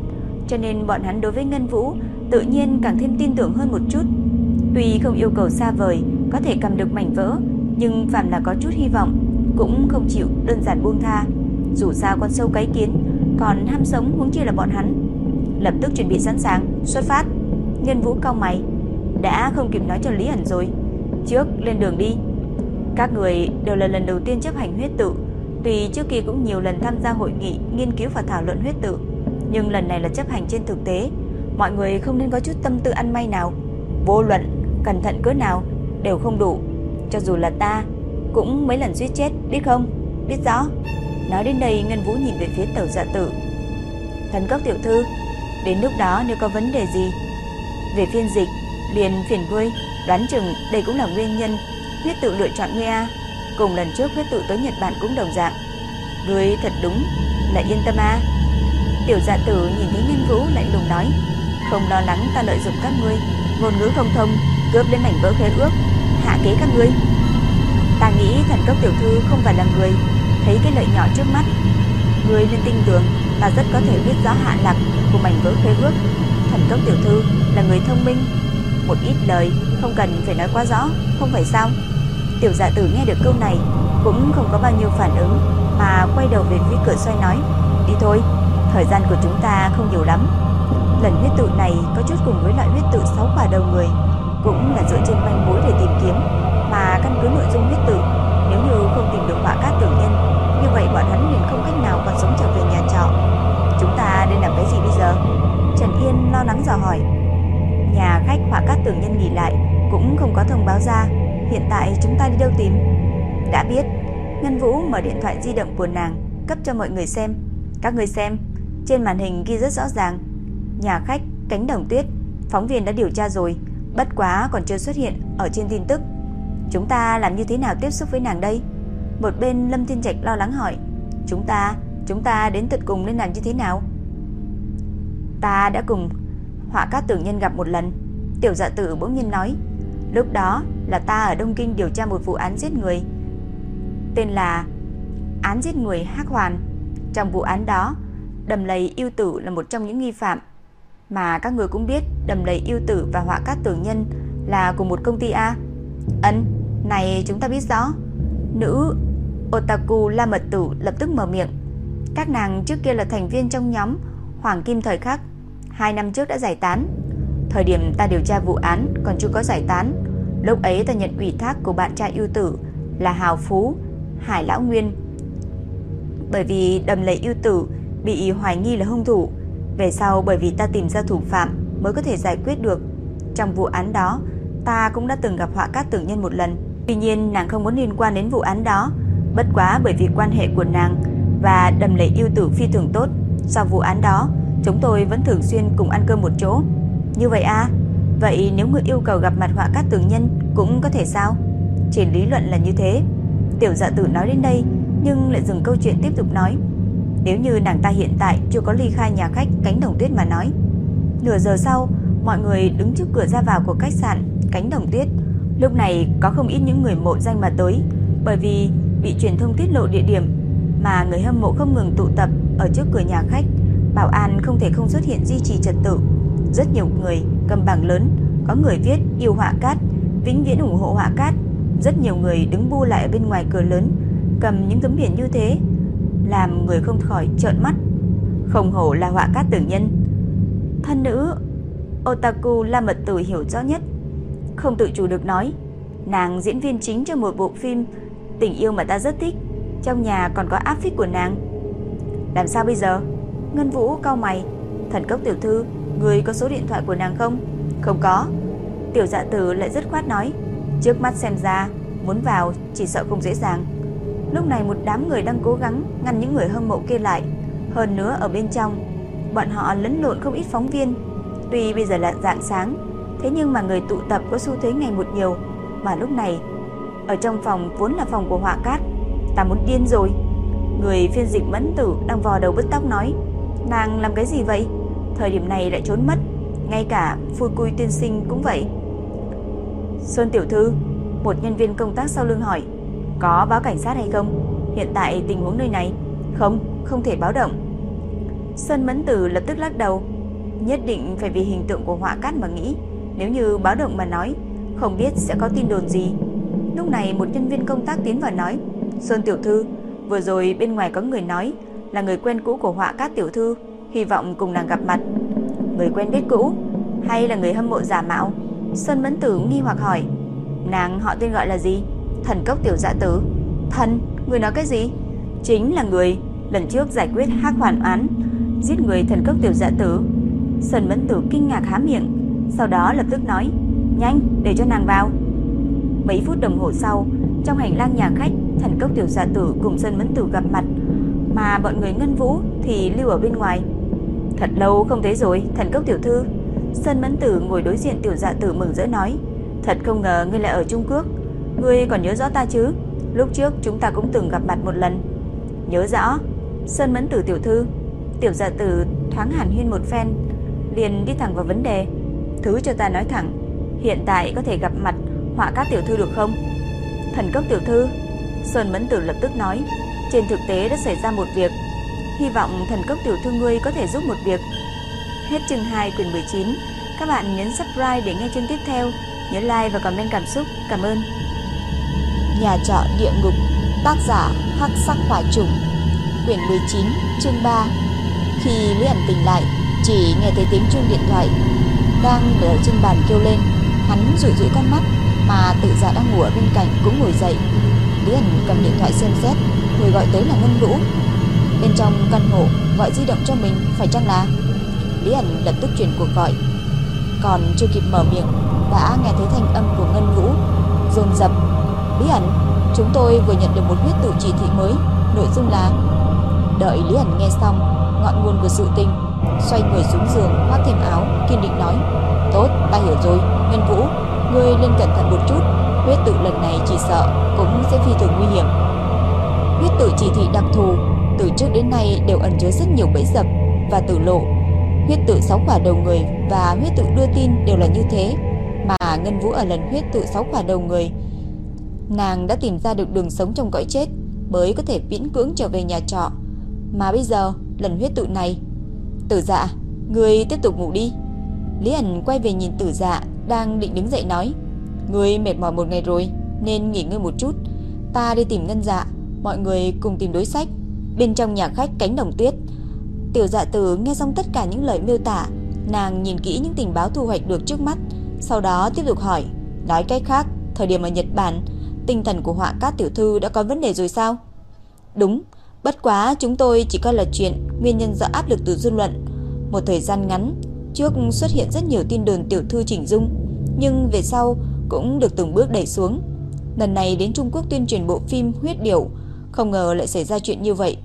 cho nên bọn hắn đối với Ngân Vũ tự nhiên càng thêm tin tưởng hơn một chút. Tuy không yêu cầu xa vời có thể cầm được mảnh vỡ, nhưng phàm là có chút hy vọng cũng không chịu đơn giản buông tha. Dù sao con sâu cái kiến còn ham sống huống chi là bọn hắn. Lập tức chuẩn bị sẵn sàng, xuất phát. Ngân Vũ cau mày, đã không kịp nói cho Lý ẩn rồi. Trước lên đường đi. Các người đều là lần đầu tiên chấp hành huyết tự, tuy trước kia cũng nhiều lần tham gia hội nghị nghiên cứu và thảo luận huyết tự, nhưng lần này là chấp hành trên thực tế, mọi người không nên có chút tâm tư ăn may nào. Vô luận cẩn thận cỡ nào đều không đủ, cho dù là ta cũng mấy lần suýt chết, biết không? Biết rõ. Nói đến đây Ngân Vũ nhìn về phía Tẩu Dạ Tử. Thần cốc tiểu thư, đến lúc đó nếu có vấn đề gì về phiên dịch Liền phiền vui đoán chừng đây cũng là nguyên nhân huyết tự lựa chọn ngươi a. Cùng lần trước huyết tự tới Nhật Bản cũng đồng dạng. Ngươi thật đúng là yên tâm a. Tiểu dạ tử nhìn thấy Nhân Vũ lạnh lùng nói, không lo lắng ta lợi dụng các ngươi, ngôn ngữ không thông, cướp lên mảnh vỡ khế ước, hạ kế các ngươi. Ta nghĩ thần cốc tiểu thư không phải là người thấy cái lợi nhỏ trước mắt. Ngươi nên tin tưởng ta rất có thể biết rõ hạ lạc của mảnh vỡ khế ước. Thần cốc tiểu thư là người thông minh, một ít lời không cần phải nói quá rõ, không phải sao? Tiểu dạ tử nghe được câu này cũng không có bao nhiêu phản ứng mà quay đầu về phía cửa xoay nói, đi thôi, thời gian của chúng ta không nhiều lắm. Lần huyết tự này có chút cùng với loại huyết tự sáu quả đầu người, cũng là dựa trên manh mối để tìm kiếm, mà căn cứ nội dung huyết tự, nếu như không tìm được họa cát tử nhân, như vậy bọn hắn liền không cách nào còn sống trở về nhà trọ. Chúng ta nên làm cái gì bây giờ? Trần Yên lo lắng dò hỏi. Họa cát tưởng nhân nghỉ lại cũng không có thông báo ra, hiện tại chúng ta đi đâu tìm? Đã biết, Ngân Vũ mở điện thoại di động của nàng cấp cho mọi người xem. Các người xem, trên màn hình ghi rất rõ ràng, nhà khách Cánh Đồng Tuyết, phóng viên đã điều tra rồi, bất quá còn chưa xuất hiện ở trên tin tức. Chúng ta làm như thế nào tiếp xúc với nàng đây? Một bên Lâm Thiên Trạch lo lắng hỏi, chúng ta, chúng ta đến tận cùng nên làm như thế nào? Ta đã cùng Họa Cát Tưởng Nhân gặp một lần, Tiểu Dạ Tử bỗng nhiên nói, lúc đó là ta ở Đông Kinh điều tra một vụ án giết người, tên là án giết người Hắc Hoàn. Trong vụ án đó, Đầm Lầy Yêu Tử là một trong những nghi phạm. Mà các người cũng biết Đầm Lầy Yêu Tử và Họa Cát Tưởng Nhân là cùng một công ty A. Ấn, này chúng ta biết rõ. Nữ Otaku La Mật Tử lập tức mở miệng. Các nàng trước kia là thành viên trong nhóm Hoàng Kim Thời Khắc. Hai năm trước đã giải tán. Thời điểm ta điều tra vụ án còn chưa có giải tán. Lúc ấy ta nhận ủy thác của bạn trai yêu tử là Hào Phú, Hải Lão Nguyên. Bởi vì đầm lầy yêu tử bị hoài nghi là hung thủ. Về sau bởi vì ta tìm ra thủ phạm mới có thể giải quyết được. Trong vụ án đó, ta cũng đã từng gặp họa cát tưởng nhân một lần. Tuy nhiên nàng không muốn liên quan đến vụ án đó, bất quá bởi vì quan hệ của nàng và đầm lầy yêu tử phi thường tốt. Sau vụ án đó, chúng tôi vẫn thường xuyên cùng ăn cơm một chỗ. Như vậy à? Vậy nếu người yêu cầu gặp mặt họa cát tường nhân cũng có thể sao? Trên lý luận là như thế. Tiểu dạ tử nói đến đây, nhưng lại dừng câu chuyện tiếp tục nói. Nếu như nàng ta hiện tại chưa có ly khai nhà khách Cánh Đồng Tuyết mà nói. Nửa giờ sau, mọi người đứng trước cửa ra vào của khách sạn Cánh Đồng Tuyết. Lúc này có không ít những người mộ danh mà tới, bởi vì bị truyền thông tiết lộ địa điểm mà người hâm mộ không ngừng tụ tập ở trước cửa nhà khách. Bảo an không thể không xuất hiện duy trì trật tự. Rất nhiều người cầm bảng lớn, có người viết yêu họa cát, vĩnh viễn ủng hộ họa cát. Rất nhiều người đứng bu lại ở bên ngoài cửa lớn, cầm những tấm biển như thế, làm người không khỏi trợn mắt. Không hổ là họa cát tử nhân. Thân nữ Otaku là mật tử hiểu rõ nhất, không tự chủ được nói, nàng diễn viên chính cho một bộ phim tình yêu mà ta rất thích, trong nhà còn có áp phích của nàng. Làm sao bây giờ? Ngân Vũ cau mày, thần cốc tiểu thư, người có số điện thoại của nàng không? Không có. Tiểu dạ tử lại rất khoát nói, trước mắt xem ra muốn vào chỉ sợ không dễ dàng. Lúc này một đám người đang cố gắng ngăn những người hâm mộ kia lại, hơn nữa ở bên trong, bọn họ lẫn lộn không ít phóng viên. Tuy bây giờ là dạng sáng, thế nhưng mà người tụ tập có xu thế ngày một nhiều, mà lúc này ở trong phòng vốn là phòng của Họa Cát, ta muốn điên rồi. Người phiên dịch Mẫn Tử đang vò đầu bứt tóc nói, nàng làm cái gì vậy? Thời điểm này lại trốn mất, ngay cả Phui Cui tiên sinh cũng vậy. sơn tiểu thư, một nhân viên công tác sau lưng hỏi, có báo cảnh sát hay không? Hiện tại tình huống nơi này? Không, không thể báo động. Sơn Mẫn Tử lập tức lắc đầu Nhất định phải vì hình tượng của họa cát mà nghĩ. Nếu như báo động mà nói Không biết sẽ có tin đồn gì. Lúc này một nhân viên công tác tiến vào nói Sơn Tiểu Thư Vừa rồi bên ngoài có người nói Là người quen cũ của họa cát Tiểu Thư. Hy vọng cùng nàng gặp mặt. Người quen biết cũ Hay là người hâm mộ giả mạo Sơn Mẫn Tử nghi hoặc hỏi Nàng họ tên gọi là gì? Thần cốc tiểu dạ tử Thần, người nói cái gì? Chính là người lần trước giải quyết hắc hoàn án Giết người thần cốc tiểu dạ tử. Sơn Mẫn Tử kinh ngạc há miệng Sau đó lập tức nói Nhanh, để cho nàng vào. Mấy phút đồng hồ sau Trong hành lang nhà khách Thần cốc tiểu dạ tử cùng Sơn Mẫn Tử gặp mặt Mà bọn người ngân vũ thì lưu ở bên ngoài. Thật lâu không thấy rồi Thần cốc tiểu thư Sơn Mẫn Tử ngồi đối diện tiểu dạ tử mừng rỡ nói, thật không ngờ ngươi lại ở Trung Quốc, ngươi còn nhớ rõ ta chứ? Lúc trước chúng ta cũng từng gặp mặt một lần. Nhớ rõ, Sơn Mẫn Tử tiểu thư, tiểu dạ tử thoáng hàn huyên một phen, liền đi thẳng vào vấn đề. Thứ cho ta nói thẳng, hiện tại có thể gặp mặt họa các tiểu thư được không? Thần cốc tiểu thư, Sơn Mẫn Tử lập tức nói, trên thực tế đã xảy ra một việc, hy vọng thần cốc tiểu thư ngươi có thể giúp một việc. Hết chương 2 quyển 19, các bạn nhấn subscribe để nghe chương tiếp theo, nhớ like và comment cảm xúc. Cảm ơn. Nhà trọ địa ngục, tác giả Hắc Sắc Hỏa Trùng, quyển 19, chương 3. Khi Lý ẩn tỉnh lại, chỉ nghe thấy tiếng chuông điện thoại đang ở trên bàn kêu lên. Hắn rủi rủi con mắt, mà tự giả đang ngủ ở bên cạnh cũng ngồi dậy. Lý ẩn cầm điện thoại xem xét, người gọi tới là Ngân Vũ. Bên trong căn hộ, gọi di động cho mình, phải chăng là? Lý ẩn lập tức chuyển cuộc gọi. Còn chưa kịp mở miệng, Đã nghe thấy thanh âm của Ngân Vũ, Dồn dập. Lý ẩn, Chúng tôi vừa nhận được một huyết tự chỉ thị mới, Nội dung là Đợi Lý ẩn nghe xong, Ngọn nguồn của sự tình, Xoay người xuống giường, khoác thêm áo, Kiên định nói, Tốt, ta hiểu rồi, Ngân Vũ, Ngươi lên cẩn thận một chút, Huyết tự lần này chỉ sợ Cũng sẽ phi thường nguy hiểm. Huyết tự chỉ thị đặc thù từ trước đến nay đều ẩn chứa rất nhiều bẫy dập và tử lộ. Huyết tự sáu quả đầu người và huyết tự đưa tin đều là như thế, mà Ngân Vũ ở lần huyết tự sáu quả đầu người, nàng đã tìm ra được đường sống trong cõi chết mới có thể viễn cưỡng trở về nhà trọ. Mà bây giờ, lần huyết tự này, Tử Dạ, người tiếp tục ngủ đi. Lý ẩn quay về nhìn Tử Dạ đang định đứng dậy nói, người mệt mỏi một ngày rồi nên nghỉ ngơi một chút, ta đi tìm Ngân Dạ, mọi người cùng tìm đối sách. Bên trong nhà khách cánh đồng tuyết. Tiểu dạ tử nghe xong tất cả những lời miêu tả, Nàng nhìn kỹ những tình báo thu hoạch được trước mắt, Sau đó tiếp tục hỏi, Nói cách khác, Thời điểm ở Nhật Bản, Tinh thần của họa cát tiểu thư đã có vấn đề rồi sao? Đúng, Bất quá chúng tôi chỉ coi là chuyện Nguyên nhân do áp lực từ dư luận. Một thời gian ngắn, Trước xuất hiện rất nhiều tin đồn tiểu thư chỉnh dung, Nhưng về sau cũng được từng bước đẩy xuống. Lần này đến Trung Quốc tuyên truyền bộ phim Huyết Điểu không ngờ lại xảy ra chuyện như vậy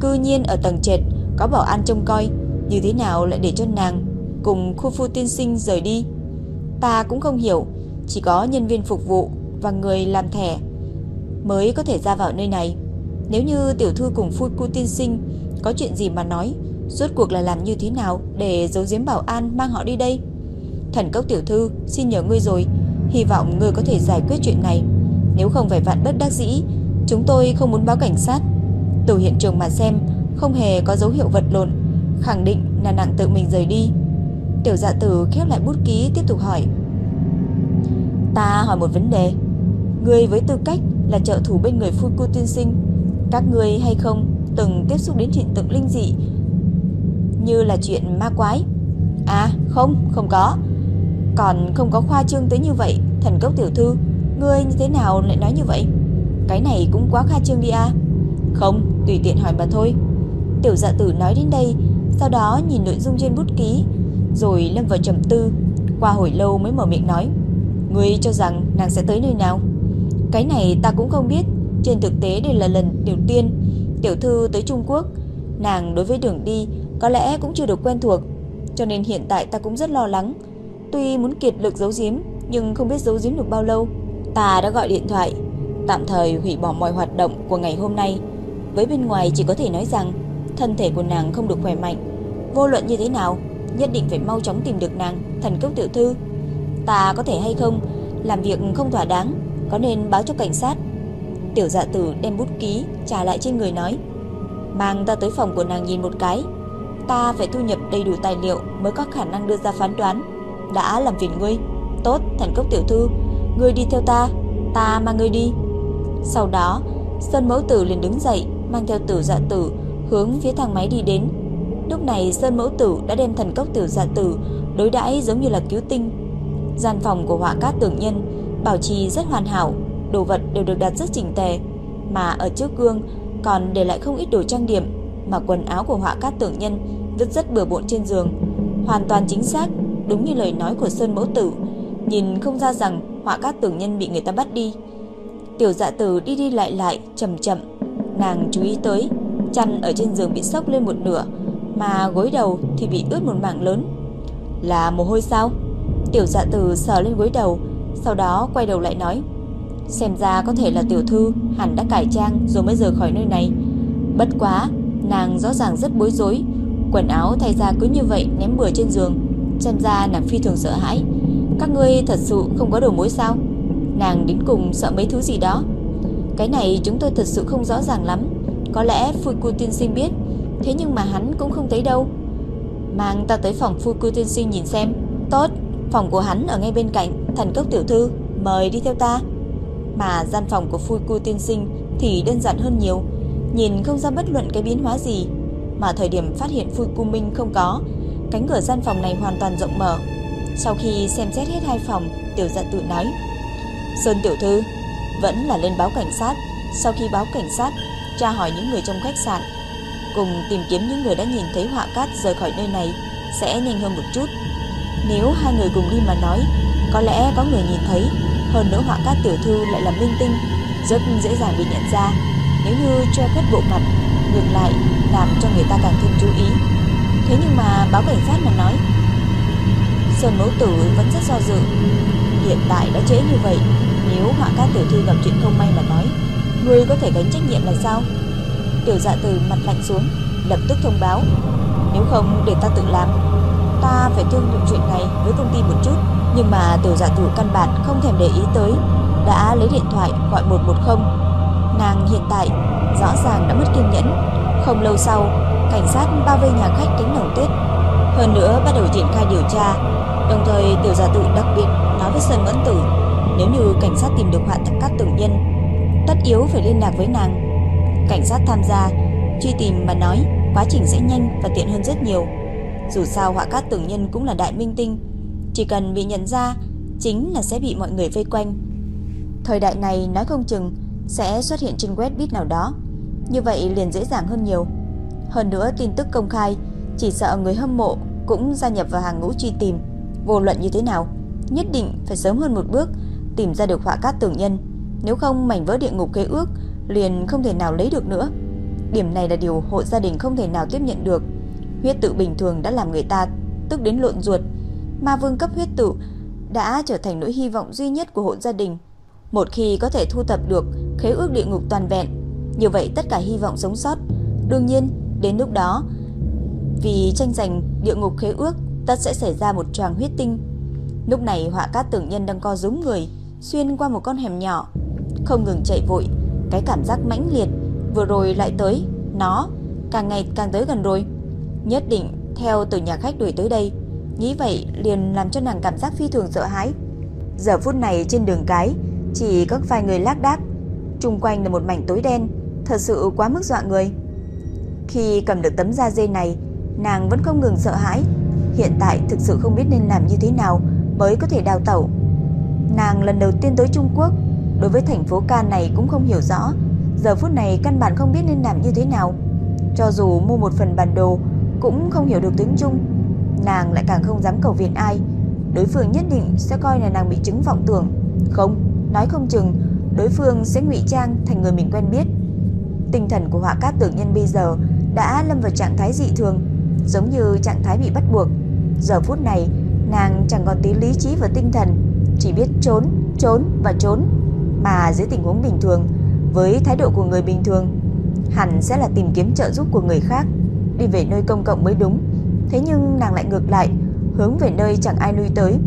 Cư nhiên ở tầng trệt có bảo an trông coi, như thế nào lại để cho nàng cùng khu phu tiên sinh rời đi? Ta cũng không hiểu, chỉ có nhân viên phục vụ và người làm thẻ mới có thể ra vào nơi này. Nếu như tiểu thư cùng phu cu tiên sinh có chuyện gì mà nói, rốt cuộc là làm như thế nào để giấu giếm bảo an mang họ đi đây? Thần cốc tiểu thư, xin nhờ ngươi rồi, hy vọng ngươi có thể giải quyết chuyện này. Nếu không phải vạn bất đắc dĩ, chúng tôi không muốn báo cảnh sát. Từ hiện trường mà xem, Không hề có dấu hiệu vật lộn, Khẳng định là nặng tự mình rời đi. Tiểu dạ tử khép lại bút ký tiếp tục hỏi. Ta hỏi một vấn đề. Người với tư cách là trợ thủ bên người phu cu tiên sinh, Các người hay không Từng tiếp xúc đến hiện tượng linh dị Như là chuyện ma quái? À không không có. Còn không có khoa trương tới như vậy, Thần cốc tiểu thư, Ngươi như thế nào lại nói như vậy? Cái này cũng quá kha trương đi à Không tùy tiện hỏi mà thôi. Tiểu dạ tử nói đến đây, sau đó nhìn nội dung trên bút ký, rồi lâm vào trầm tư, qua hồi lâu mới mở miệng nói. Ngươi cho rằng nàng sẽ tới nơi nào? Cái này ta cũng không biết, trên thực tế đây là lần đầu tiên tiểu thư tới Trung Quốc. Nàng đối với đường đi có lẽ cũng chưa được quen thuộc, cho nên hiện tại ta cũng rất lo lắng. Tuy muốn kiệt lực giấu giếm, nhưng không biết giấu giếm được bao lâu. Ta đã gọi điện thoại, tạm thời hủy bỏ mọi hoạt động của ngày hôm nay. Với bên ngoài chỉ có thể nói rằng thân thể của nàng không được khỏe mạnh. Vô luận như thế nào, nhất định phải mau chóng tìm được nàng, thần cốc tiểu thư. Ta có thể hay không làm việc không thỏa đáng, có nên báo cho cảnh sát. Tiểu dạ tử đem bút ký trả lại trên người nói, mang ta tới phòng của nàng nhìn một cái. Ta phải thu nhập đầy đủ tài liệu mới có khả năng đưa ra phán đoán. Đã làm phiền ngươi. Tốt, thần cốc tiểu thư, ngươi đi theo ta, ta mang ngươi đi. Sau đó, Sơn Mẫu Tử liền đứng dậy, mang theo tử dạ tử hướng phía thang máy đi đến. Lúc này Sơn Mẫu Tử đã đem thần cốc tử dạ tử đối đãi giống như là cứu tinh. Gian phòng của họa cát tưởng nhân bảo trì rất hoàn hảo, đồ vật đều được đặt rất chỉnh tề, mà ở trước gương còn để lại không ít đồ trang điểm, mà quần áo của họa cát tưởng nhân rất rất bừa bộn trên giường, hoàn toàn chính xác, đúng như lời nói của Sơn Mẫu Tử, nhìn không ra rằng họa cát tưởng nhân bị người ta bắt đi. Tiểu Dạ Tử đi đi lại lại chậm chậm Nàng chú ý tới Chăn ở trên giường bị sốc lên một nửa Mà gối đầu thì bị ướt một mảng lớn Là mồ hôi sao? Tiểu dạ từ sờ lên gối đầu, sau đó quay đầu lại nói. Xem ra có thể là tiểu thư hẳn đã cải trang rồi mới rời khỏi nơi này. Bất quá, nàng rõ ràng rất bối rối, quần áo thay ra cứ như vậy ném bừa trên giường, xem ra nàng phi thường sợ hãi. Các ngươi thật sự không có đầu mối sao? Nàng đến cùng sợ mấy thứ gì đó. Cái này chúng tôi thật sự không rõ ràng lắm. Có lẽ Phu Cu tiên sinh biết, thế nhưng mà hắn cũng không thấy đâu. Mang ta tới phòng Phu Cu tiên sinh nhìn xem. Tốt, phòng của hắn ở ngay bên cạnh, thần cốc tiểu thư, mời đi theo ta. Mà gian phòng của Phu Cu tiên sinh thì đơn giản hơn nhiều, nhìn không ra bất luận cái biến hóa gì. Mà thời điểm phát hiện Phu Cu Minh không có, cánh cửa gian phòng này hoàn toàn rộng mở. Sau khi xem xét hết hai phòng, tiểu dạ tự nói: "Sơn tiểu thư, vẫn là lên báo cảnh sát." Sau khi báo cảnh sát, tra hỏi những người trong khách sạn, cùng tìm kiếm những người đã nhìn thấy họa cát rời khỏi nơi này sẽ nhanh hơn một chút. Nếu hai người cùng đi mà nói, có lẽ có người nhìn thấy, hơn nữa họa cát tiểu thư lại là minh tinh, rất dễ dàng bị nhận ra. Nếu như che khuất bộ mặt, ngược lại làm cho người ta càng thêm chú ý. Thế nhưng mà báo cảnh sát mà nói, Sơn mẫu tử vẫn rất do dự. Hiện tại đã trễ như vậy, nếu họa ca tiểu thư gặp chuyện không may mà nói, Ngươi có thể gánh trách nhiệm là sao? Tiểu dạ từ mặt lạnh xuống Lập tức thông báo. Nếu không để ta tự làm. Ta phải thương lượng chuyện này với công ty một chút Nhưng mà tiểu dạ tử căn bản không thèm để ý tới Đã lấy điện thoại gọi 110 Nàng hiện tại rõ ràng đã mất kiên nhẫn. Không lâu sau Cảnh sát bao vây nhà khách kính nồng Tết. Hơn nữa bắt đầu triển khai điều tra. Đồng thời tiểu giả tử đặc biệt nói với Sơn Mẫn Tử Nếu như cảnh sát tìm được họa cát tử nhân tất yếu phải liên lạc với nàng. Cảnh sát tham gia, truy tìm mà nói, quá trình sẽ nhanh và tiện hơn rất nhiều. Dù sao họa cát tưởng nhân cũng là đại minh tinh, chỉ cần bị nhận ra, chính là sẽ bị mọi người vây quanh. Thời đại này nói không chừng sẽ xuất hiện trên web biết nào đó, như vậy liền dễ dàng hơn nhiều. Hơn nữa tin tức công khai, chỉ sợ người hâm mộ cũng gia nhập vào hàng ngũ truy tìm, vô luận như thế nào, nhất định phải sớm hơn một bước tìm ra được họa cát tưởng nhân. Nếu không mảnh vỡ địa ngục khế ước liền không thể nào lấy được nữa. Điểm này là điều hộ gia đình không thể nào tiếp nhận được. Huyết tự bình thường đã làm người ta tức đến lộn ruột. Ma vương cấp huyết tự đã trở thành nỗi hy vọng duy nhất của hộ gia đình. Một khi có thể thu thập được khế ước địa ngục toàn vẹn, như vậy tất cả hy vọng sống sót. Đương nhiên, đến lúc đó, vì tranh giành địa ngục khế ước, tất sẽ xảy ra một tràng huyết tinh. Lúc này họa cát tưởng nhân đang co rúm người, xuyên qua một con hẻm nhỏ, không ngừng chạy vội, cái cảm giác mãnh liệt vừa rồi lại tới, nó càng ngày càng tới gần rồi. Nhất định theo từ nhà khách đuổi tới đây, nghĩ vậy liền làm cho nàng cảm giác phi thường sợ hãi. Giờ phút này trên đường cái chỉ có vài người lác đác, chung quanh là một mảnh tối đen, thật sự quá mức dọa người. Khi cầm được tấm da dê này, nàng vẫn không ngừng sợ hãi. Hiện tại thực sự không biết nên làm như thế nào mới có thể đào tẩu. Nàng lần đầu tiên tới Trung Quốc, đối với thành phố ca này cũng không hiểu rõ, giờ phút này căn bản không biết nên làm như thế nào. Cho dù mua một phần bản đồ cũng không hiểu được tiếng Trung, nàng lại càng không dám cầu viện ai. Đối phương nhất định sẽ coi là nàng bị chứng vọng tưởng. Không, nói không chừng đối phương sẽ ngụy trang thành người mình quen biết. Tinh thần của Họa Cát Tưởng Nhân bây giờ đã lâm vào trạng thái dị thường, giống như trạng thái bị bắt buộc. Giờ phút này, nàng chẳng còn tí lý trí và tinh thần, chỉ biết trốn, trốn và trốn. Mà dưới tình huống bình thường, với thái độ của người bình thường, hẳn sẽ là tìm kiếm trợ giúp của người khác, đi về nơi công cộng mới đúng. Thế nhưng nàng lại ngược lại, hướng về nơi chẳng ai lui tới,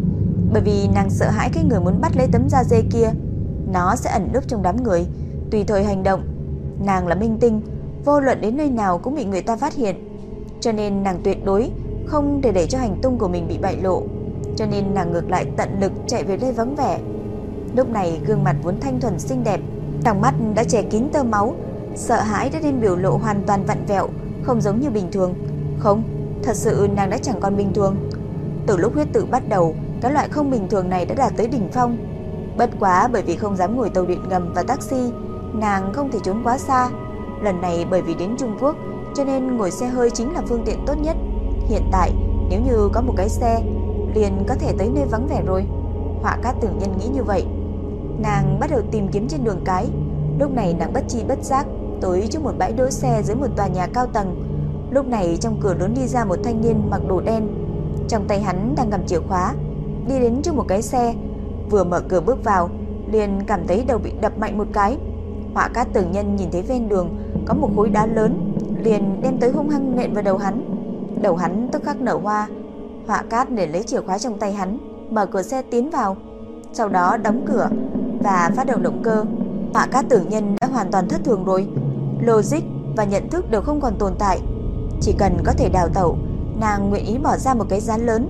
bởi vì nàng sợ hãi cái người muốn bắt lấy tấm da dê kia, nó sẽ ẩn núp trong đám người, tùy thời hành động. Nàng là minh tinh, vô luận đến nơi nào cũng bị người ta phát hiện, cho nên nàng tuyệt đối không để để cho hành tung của mình bị bại lộ, cho nên nàng ngược lại tận lực chạy về nơi vắng vẻ. Lúc này gương mặt vốn thanh thuần xinh đẹp, trong mắt đã che kín tơ máu, sợ hãi đã nên biểu lộ hoàn toàn vặn vẹo, không giống như bình thường. Không, thật sự nàng đã chẳng còn bình thường. Từ lúc huyết tự bắt đầu, cái loại không bình thường này đã đạt tới đỉnh phong. Bất quá bởi vì không dám ngồi tàu điện ngầm và taxi, nàng không thể trốn quá xa. Lần này bởi vì đến Trung Quốc, cho nên ngồi xe hơi chính là phương tiện tốt nhất. Hiện tại, nếu như có một cái xe, liền có thể tới nơi vắng vẻ rồi. Họa cát tưởng nhân nghĩ như vậy. Nàng bắt đầu tìm kiếm trên đường cái. Lúc này nàng bất chi bất giác tới trước một bãi đỗ xe dưới một tòa nhà cao tầng. Lúc này trong cửa lớn đi ra một thanh niên mặc đồ đen. Trong tay hắn đang cầm chìa khóa, đi đến trước một cái xe, vừa mở cửa bước vào, liền cảm thấy đầu bị đập mạnh một cái. Họa cát tưởng nhân nhìn thấy ven đường có một khối đá lớn, liền đem tới hung hăng nện vào đầu hắn. Đầu hắn tức khắc nở hoa. Họa cát để lấy chìa khóa trong tay hắn, mở cửa xe tiến vào, sau đó đóng cửa và phát động động cơ. Họa cát tử nhân đã hoàn toàn thất thường rồi. Logic và nhận thức đều không còn tồn tại. Chỉ cần có thể đào tẩu, nàng nguyện ý bỏ ra một cái giá lớn.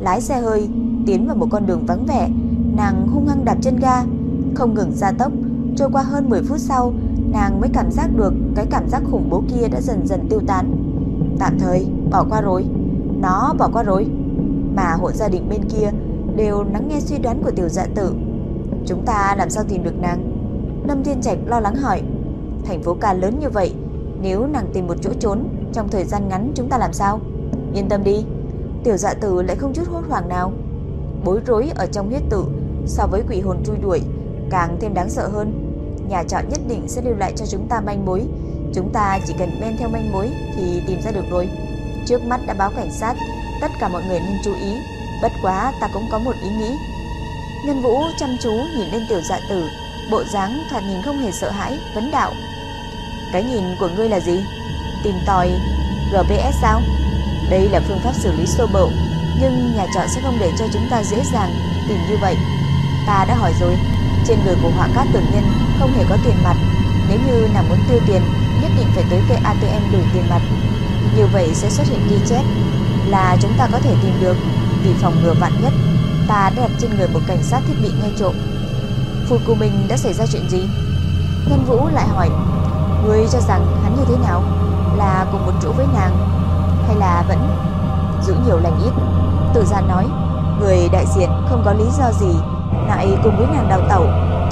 Lái xe hơi, tiến vào một con đường vắng vẻ, nàng hung hăng đạp chân ga, không ngừng gia tốc. Trôi qua hơn 10 phút sau, nàng mới cảm giác được cái cảm giác khủng bố kia đã dần dần tiêu tán. Tạm thời, bỏ qua rồi. Nó bỏ qua rồi. Mà hộ gia đình bên kia đều lắng nghe suy đoán của tiểu dạ tử. Chúng ta làm sao tìm được nàng? Lâm Thiên Trạch lo lắng hỏi. Thành phố ca lớn như vậy, nếu nàng tìm một chỗ trốn trong thời gian ngắn chúng ta làm sao? Yên tâm đi, tiểu dạ tử lại không chút hốt hoảng nào. Bối rối ở trong huyết tự so với quỷ hồn truy đuổi càng thêm đáng sợ hơn. Nhà trọ nhất định sẽ lưu lại cho chúng ta manh mối. Chúng ta chỉ cần men theo manh mối thì tìm ra được rồi. Trước mắt đã báo cảnh sát, tất cả mọi người nên chú ý. Bất quá ta cũng có một ý nghĩ. Nhân Vũ chăm chú nhìn lên tiểu dạ tử, bộ dáng thoạt nhìn không hề sợ hãi, vấn đạo. Cái nhìn của ngươi là gì? Tìm tòi GPS sao? Đây là phương pháp xử lý sơ bộ, nhưng nhà trọ sẽ không để cho chúng ta dễ dàng tìm như vậy. Ta đã hỏi rồi, trên người của họa cát tưởng nhân không hề có tiền mặt. Nếu như nàng muốn tiêu tiền, nhất định phải tới cây ATM đổi tiền mặt. Như vậy sẽ xuất hiện ghi chép là chúng ta có thể tìm được. Vì phòng ngừa vạn nhất, ta đã đặt trên người một cảnh sát thiết bị nghe trộm. Phu của mình đã xảy ra chuyện gì? Ngân Vũ lại hỏi, ngươi cho rằng hắn như thế nào? Là cùng một chỗ với nàng hay là vẫn giữ nhiều lành ít? Tử gia nói, người đại diện không có lý do gì lại cùng với nàng đào tẩu.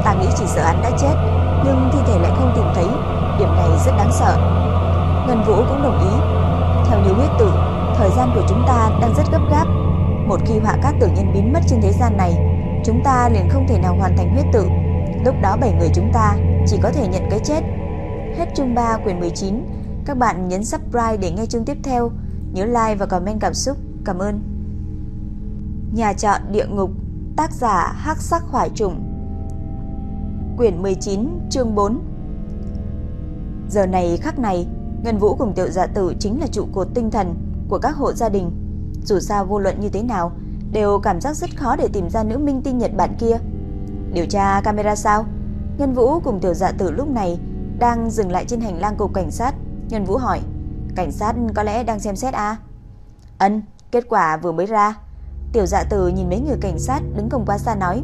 Ta nghĩ chỉ sợ hắn đã chết, nhưng thi thể lại không tìm thấy, điểm này rất đáng sợ. Ngân Vũ cũng đồng ý. Theo như huyết tự, thời gian của chúng ta đang rất gấp gáp. Một khi họa cát tử nhân biến mất trên thế gian này, chúng ta liền không thể nào hoàn thành huyết tự. Lúc đó bảy người chúng ta chỉ có thể nhận cái chết. Hết chương 3 quyển 19. Các bạn nhấn subscribe để nghe chương tiếp theo. Nhớ like và comment cảm xúc. Cảm ơn. Nhà trọ địa ngục Tác giả Hắc Sắc hoại Trùng Quyển 19 chương 4 Giờ này khắc này Ngân Vũ cùng tiểu dạ tử chính là trụ cột tinh thần Của các hộ gia đình. Dù sao vô luận như thế nào Đều cảm giác rất khó để tìm ra nữ minh tinh Nhật Bản kia. Điều tra camera sao? Ngân Vũ cùng tiểu dạ tử lúc này Đang dừng lại trên hành lang cục cảnh sát. Ngân Vũ hỏi Cảnh sát có lẽ đang xem xét à? Ân, kết quả vừa mới ra. Tiểu dạ tử nhìn mấy người cảnh sát đứng không quá xa nói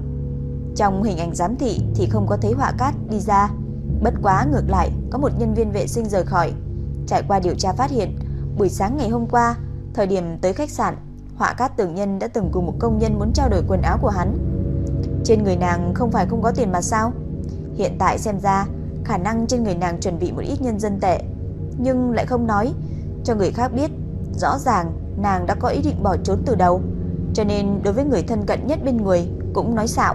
Trong hình ảnh giám thị thì không có thấy họa cát đi ra. Bất quá ngược lại có một nhân viên vệ sinh rời khỏi. Trải qua điều tra phát hiện Buổi sáng ngày hôm qua Thời điểm tới khách sạn Họa cát tưởng nhân đã từng cùng một công nhân muốn trao đổi quần áo của hắn Trên người nàng không phải không có tiền mà sao Hiện tại xem ra Khả năng trên người nàng chuẩn bị một ít nhân dân tệ Nhưng lại không nói Cho người khác biết Rõ ràng nàng đã có ý định bỏ trốn từ đầu cho nên đối với người thân cận nhất bên người cũng nói xạo.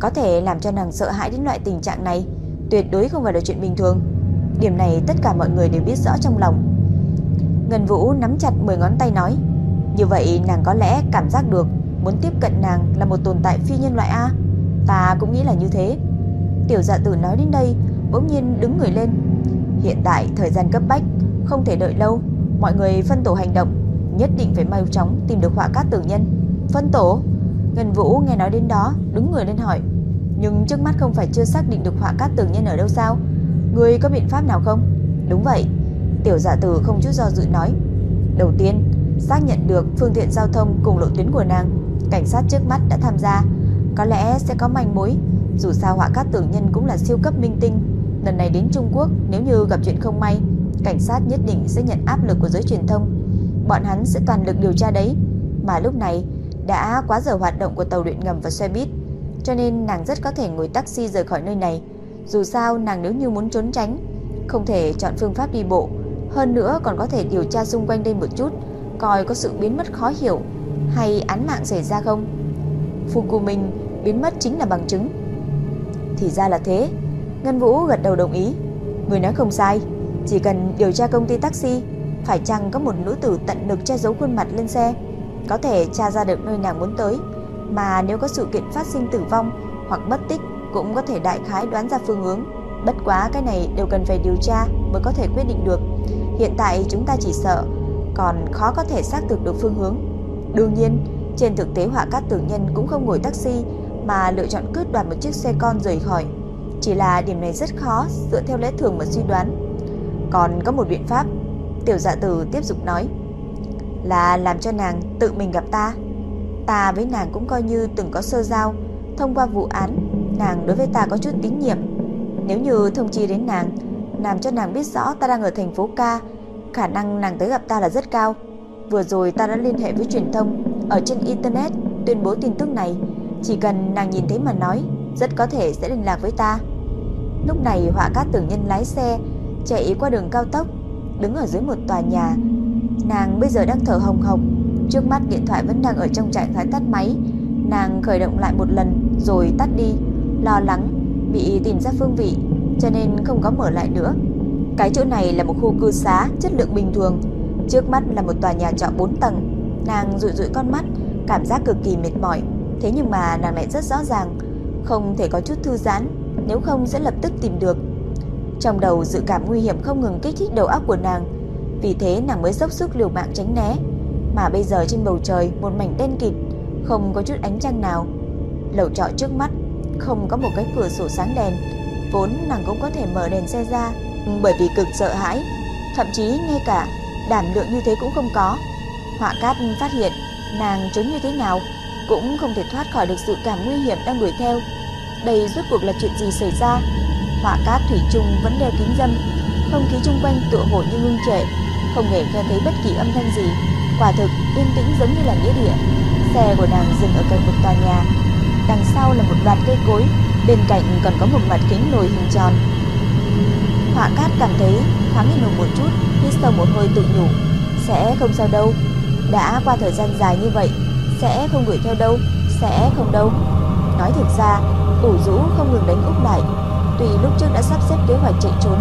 Có thể làm cho nàng sợ hãi đến loại tình trạng này, tuyệt đối không phải là chuyện bình thường. Điểm này tất cả mọi người đều biết rõ trong lòng. Ngân Vũ nắm chặt 10 ngón tay nói, như vậy nàng có lẽ cảm giác được muốn tiếp cận nàng là một tồn tại phi nhân loại A. Ta cũng nghĩ là như thế. Tiểu dạ tử nói đến đây, bỗng nhiên đứng người lên. Hiện tại thời gian cấp bách, không thể đợi lâu, mọi người phân tổ hành động nhất định phải mau chóng tìm được họa cát tử nhân. Phân tổ? Ngân Vũ nghe nói đến đó, đứng người lên hỏi. Nhưng trước mắt không phải chưa xác định được họa cát tử nhân ở đâu sao? Người có biện pháp nào không? Đúng vậy. Tiểu giả tử không chút do dự nói. Đầu tiên, xác nhận được phương tiện giao thông cùng lộ tuyến của nàng. Cảnh sát trước mắt đã tham gia. Có lẽ sẽ có manh mối. Dù sao họa cát tử nhân cũng là siêu cấp minh tinh. Lần này đến Trung Quốc, nếu như gặp chuyện không may, cảnh sát nhất định sẽ nhận áp lực của giới truyền thông bọn hắn sẽ toàn lực điều tra đấy. Mà lúc này đã quá giờ hoạt động của tàu điện ngầm và xe buýt, cho nên nàng rất có thể ngồi taxi rời khỏi nơi này. Dù sao nàng nếu như muốn trốn tránh, không thể chọn phương pháp đi bộ, hơn nữa còn có thể điều tra xung quanh đây một chút, coi có sự biến mất khó hiểu hay án mạng xảy ra không. Phu của mình biến mất chính là bằng chứng. Thì ra là thế, Ngân Vũ gật đầu đồng ý. Người nói không sai, chỉ cần điều tra công ty taxi phải chăng có một nữ tử tận lực che giấu khuôn mặt lên xe có thể tra ra được nơi nàng muốn tới, mà nếu có sự kiện phát sinh tử vong hoặc mất tích cũng có thể đại khái đoán ra phương hướng. Bất quá cái này đều cần phải điều tra mới có thể quyết định được. Hiện tại chúng ta chỉ sợ còn khó có thể xác thực được phương hướng. Đương nhiên, trên thực tế Họa Cát Tử Nhân cũng không ngồi taxi mà lựa chọn cướp đoạt một chiếc xe con rời khỏi. Chỉ là điểm này rất khó dựa theo lẽ thường mà suy đoán. Còn có một biện pháp, Tiểu Dạ Tử tiếp tục nói, là làm cho nàng tự mình gặp ta. Ta với nàng cũng coi như từng có sơ giao, thông qua vụ án, nàng đối với ta có chút tín nhiệm. Nếu như thông chi đến nàng, làm cho nàng biết rõ ta đang ở thành phố Ca, khả năng nàng tới gặp ta là rất cao. Vừa rồi ta đã liên hệ với truyền thông ở trên internet tuyên bố tin tức này, chỉ cần nàng nhìn thấy mà nói, rất có thể sẽ liên lạc với ta. Lúc này Họa Cát Tử Nhân lái xe chạy qua đường cao tốc, đứng ở dưới một tòa nhà. Nàng bây giờ đang thở hồng hộc, trước mắt điện thoại vẫn đang ở trong trạng thái tắt máy. Nàng khởi động lại một lần rồi tắt đi, lo lắng bị tìm ra phương vị, cho nên không có mở lại nữa. Cái chỗ này là một khu cư xá chất lượng bình thường, trước mắt là một tòa nhà trọ 4 tầng. Nàng dụi dụi con mắt, cảm giác cực kỳ mệt mỏi, thế nhưng mà nàng lại rất rõ ràng, không thể có chút thư giãn, nếu không sẽ lập tức tìm được. Trong đầu dự cảm nguy hiểm không ngừng kích thích đầu óc của nàng, vì thế nàng mới dốc sức liều mạng tránh né. Mà bây giờ trên bầu trời một mảnh đen kịt, không có chút ánh trăng nào. Lầu trọ trước mắt không có một cái cửa sổ sáng đèn, vốn nàng cũng có thể mở đèn xe ra, bởi vì cực sợ hãi, thậm chí ngay cả đảm lượng như thế cũng không có. Họa Cát phát hiện nàng trốn như thế nào cũng không thể thoát khỏi được sự cảm nguy hiểm đang đuổi theo. Đây rốt cuộc là chuyện gì xảy ra? Họa Cát thủy chung vẫn đeo kính dâm, không khí xung quanh tựa hồ như ngưng trệ, không hề nghe thấy bất kỳ âm thanh gì. Quả thực yên tĩnh giống như là nghĩa địa. Xe của nàng dừng ở cạnh một tòa nhà, đằng sau là một loạt cây cối, bên cạnh còn có một mặt kính lồi hình tròn. Họa Cát cảm thấy thoáng yên một chút, hít sâu một hơi tự nhủ, sẽ không sao đâu. Đã qua thời gian dài như vậy, sẽ không đuổi theo đâu, sẽ không đâu. Nói thực ra, ủ rũ không ngừng đánh úp lại. Tuy lúc trước đã sắp xếp kế hoạch chạy trốn,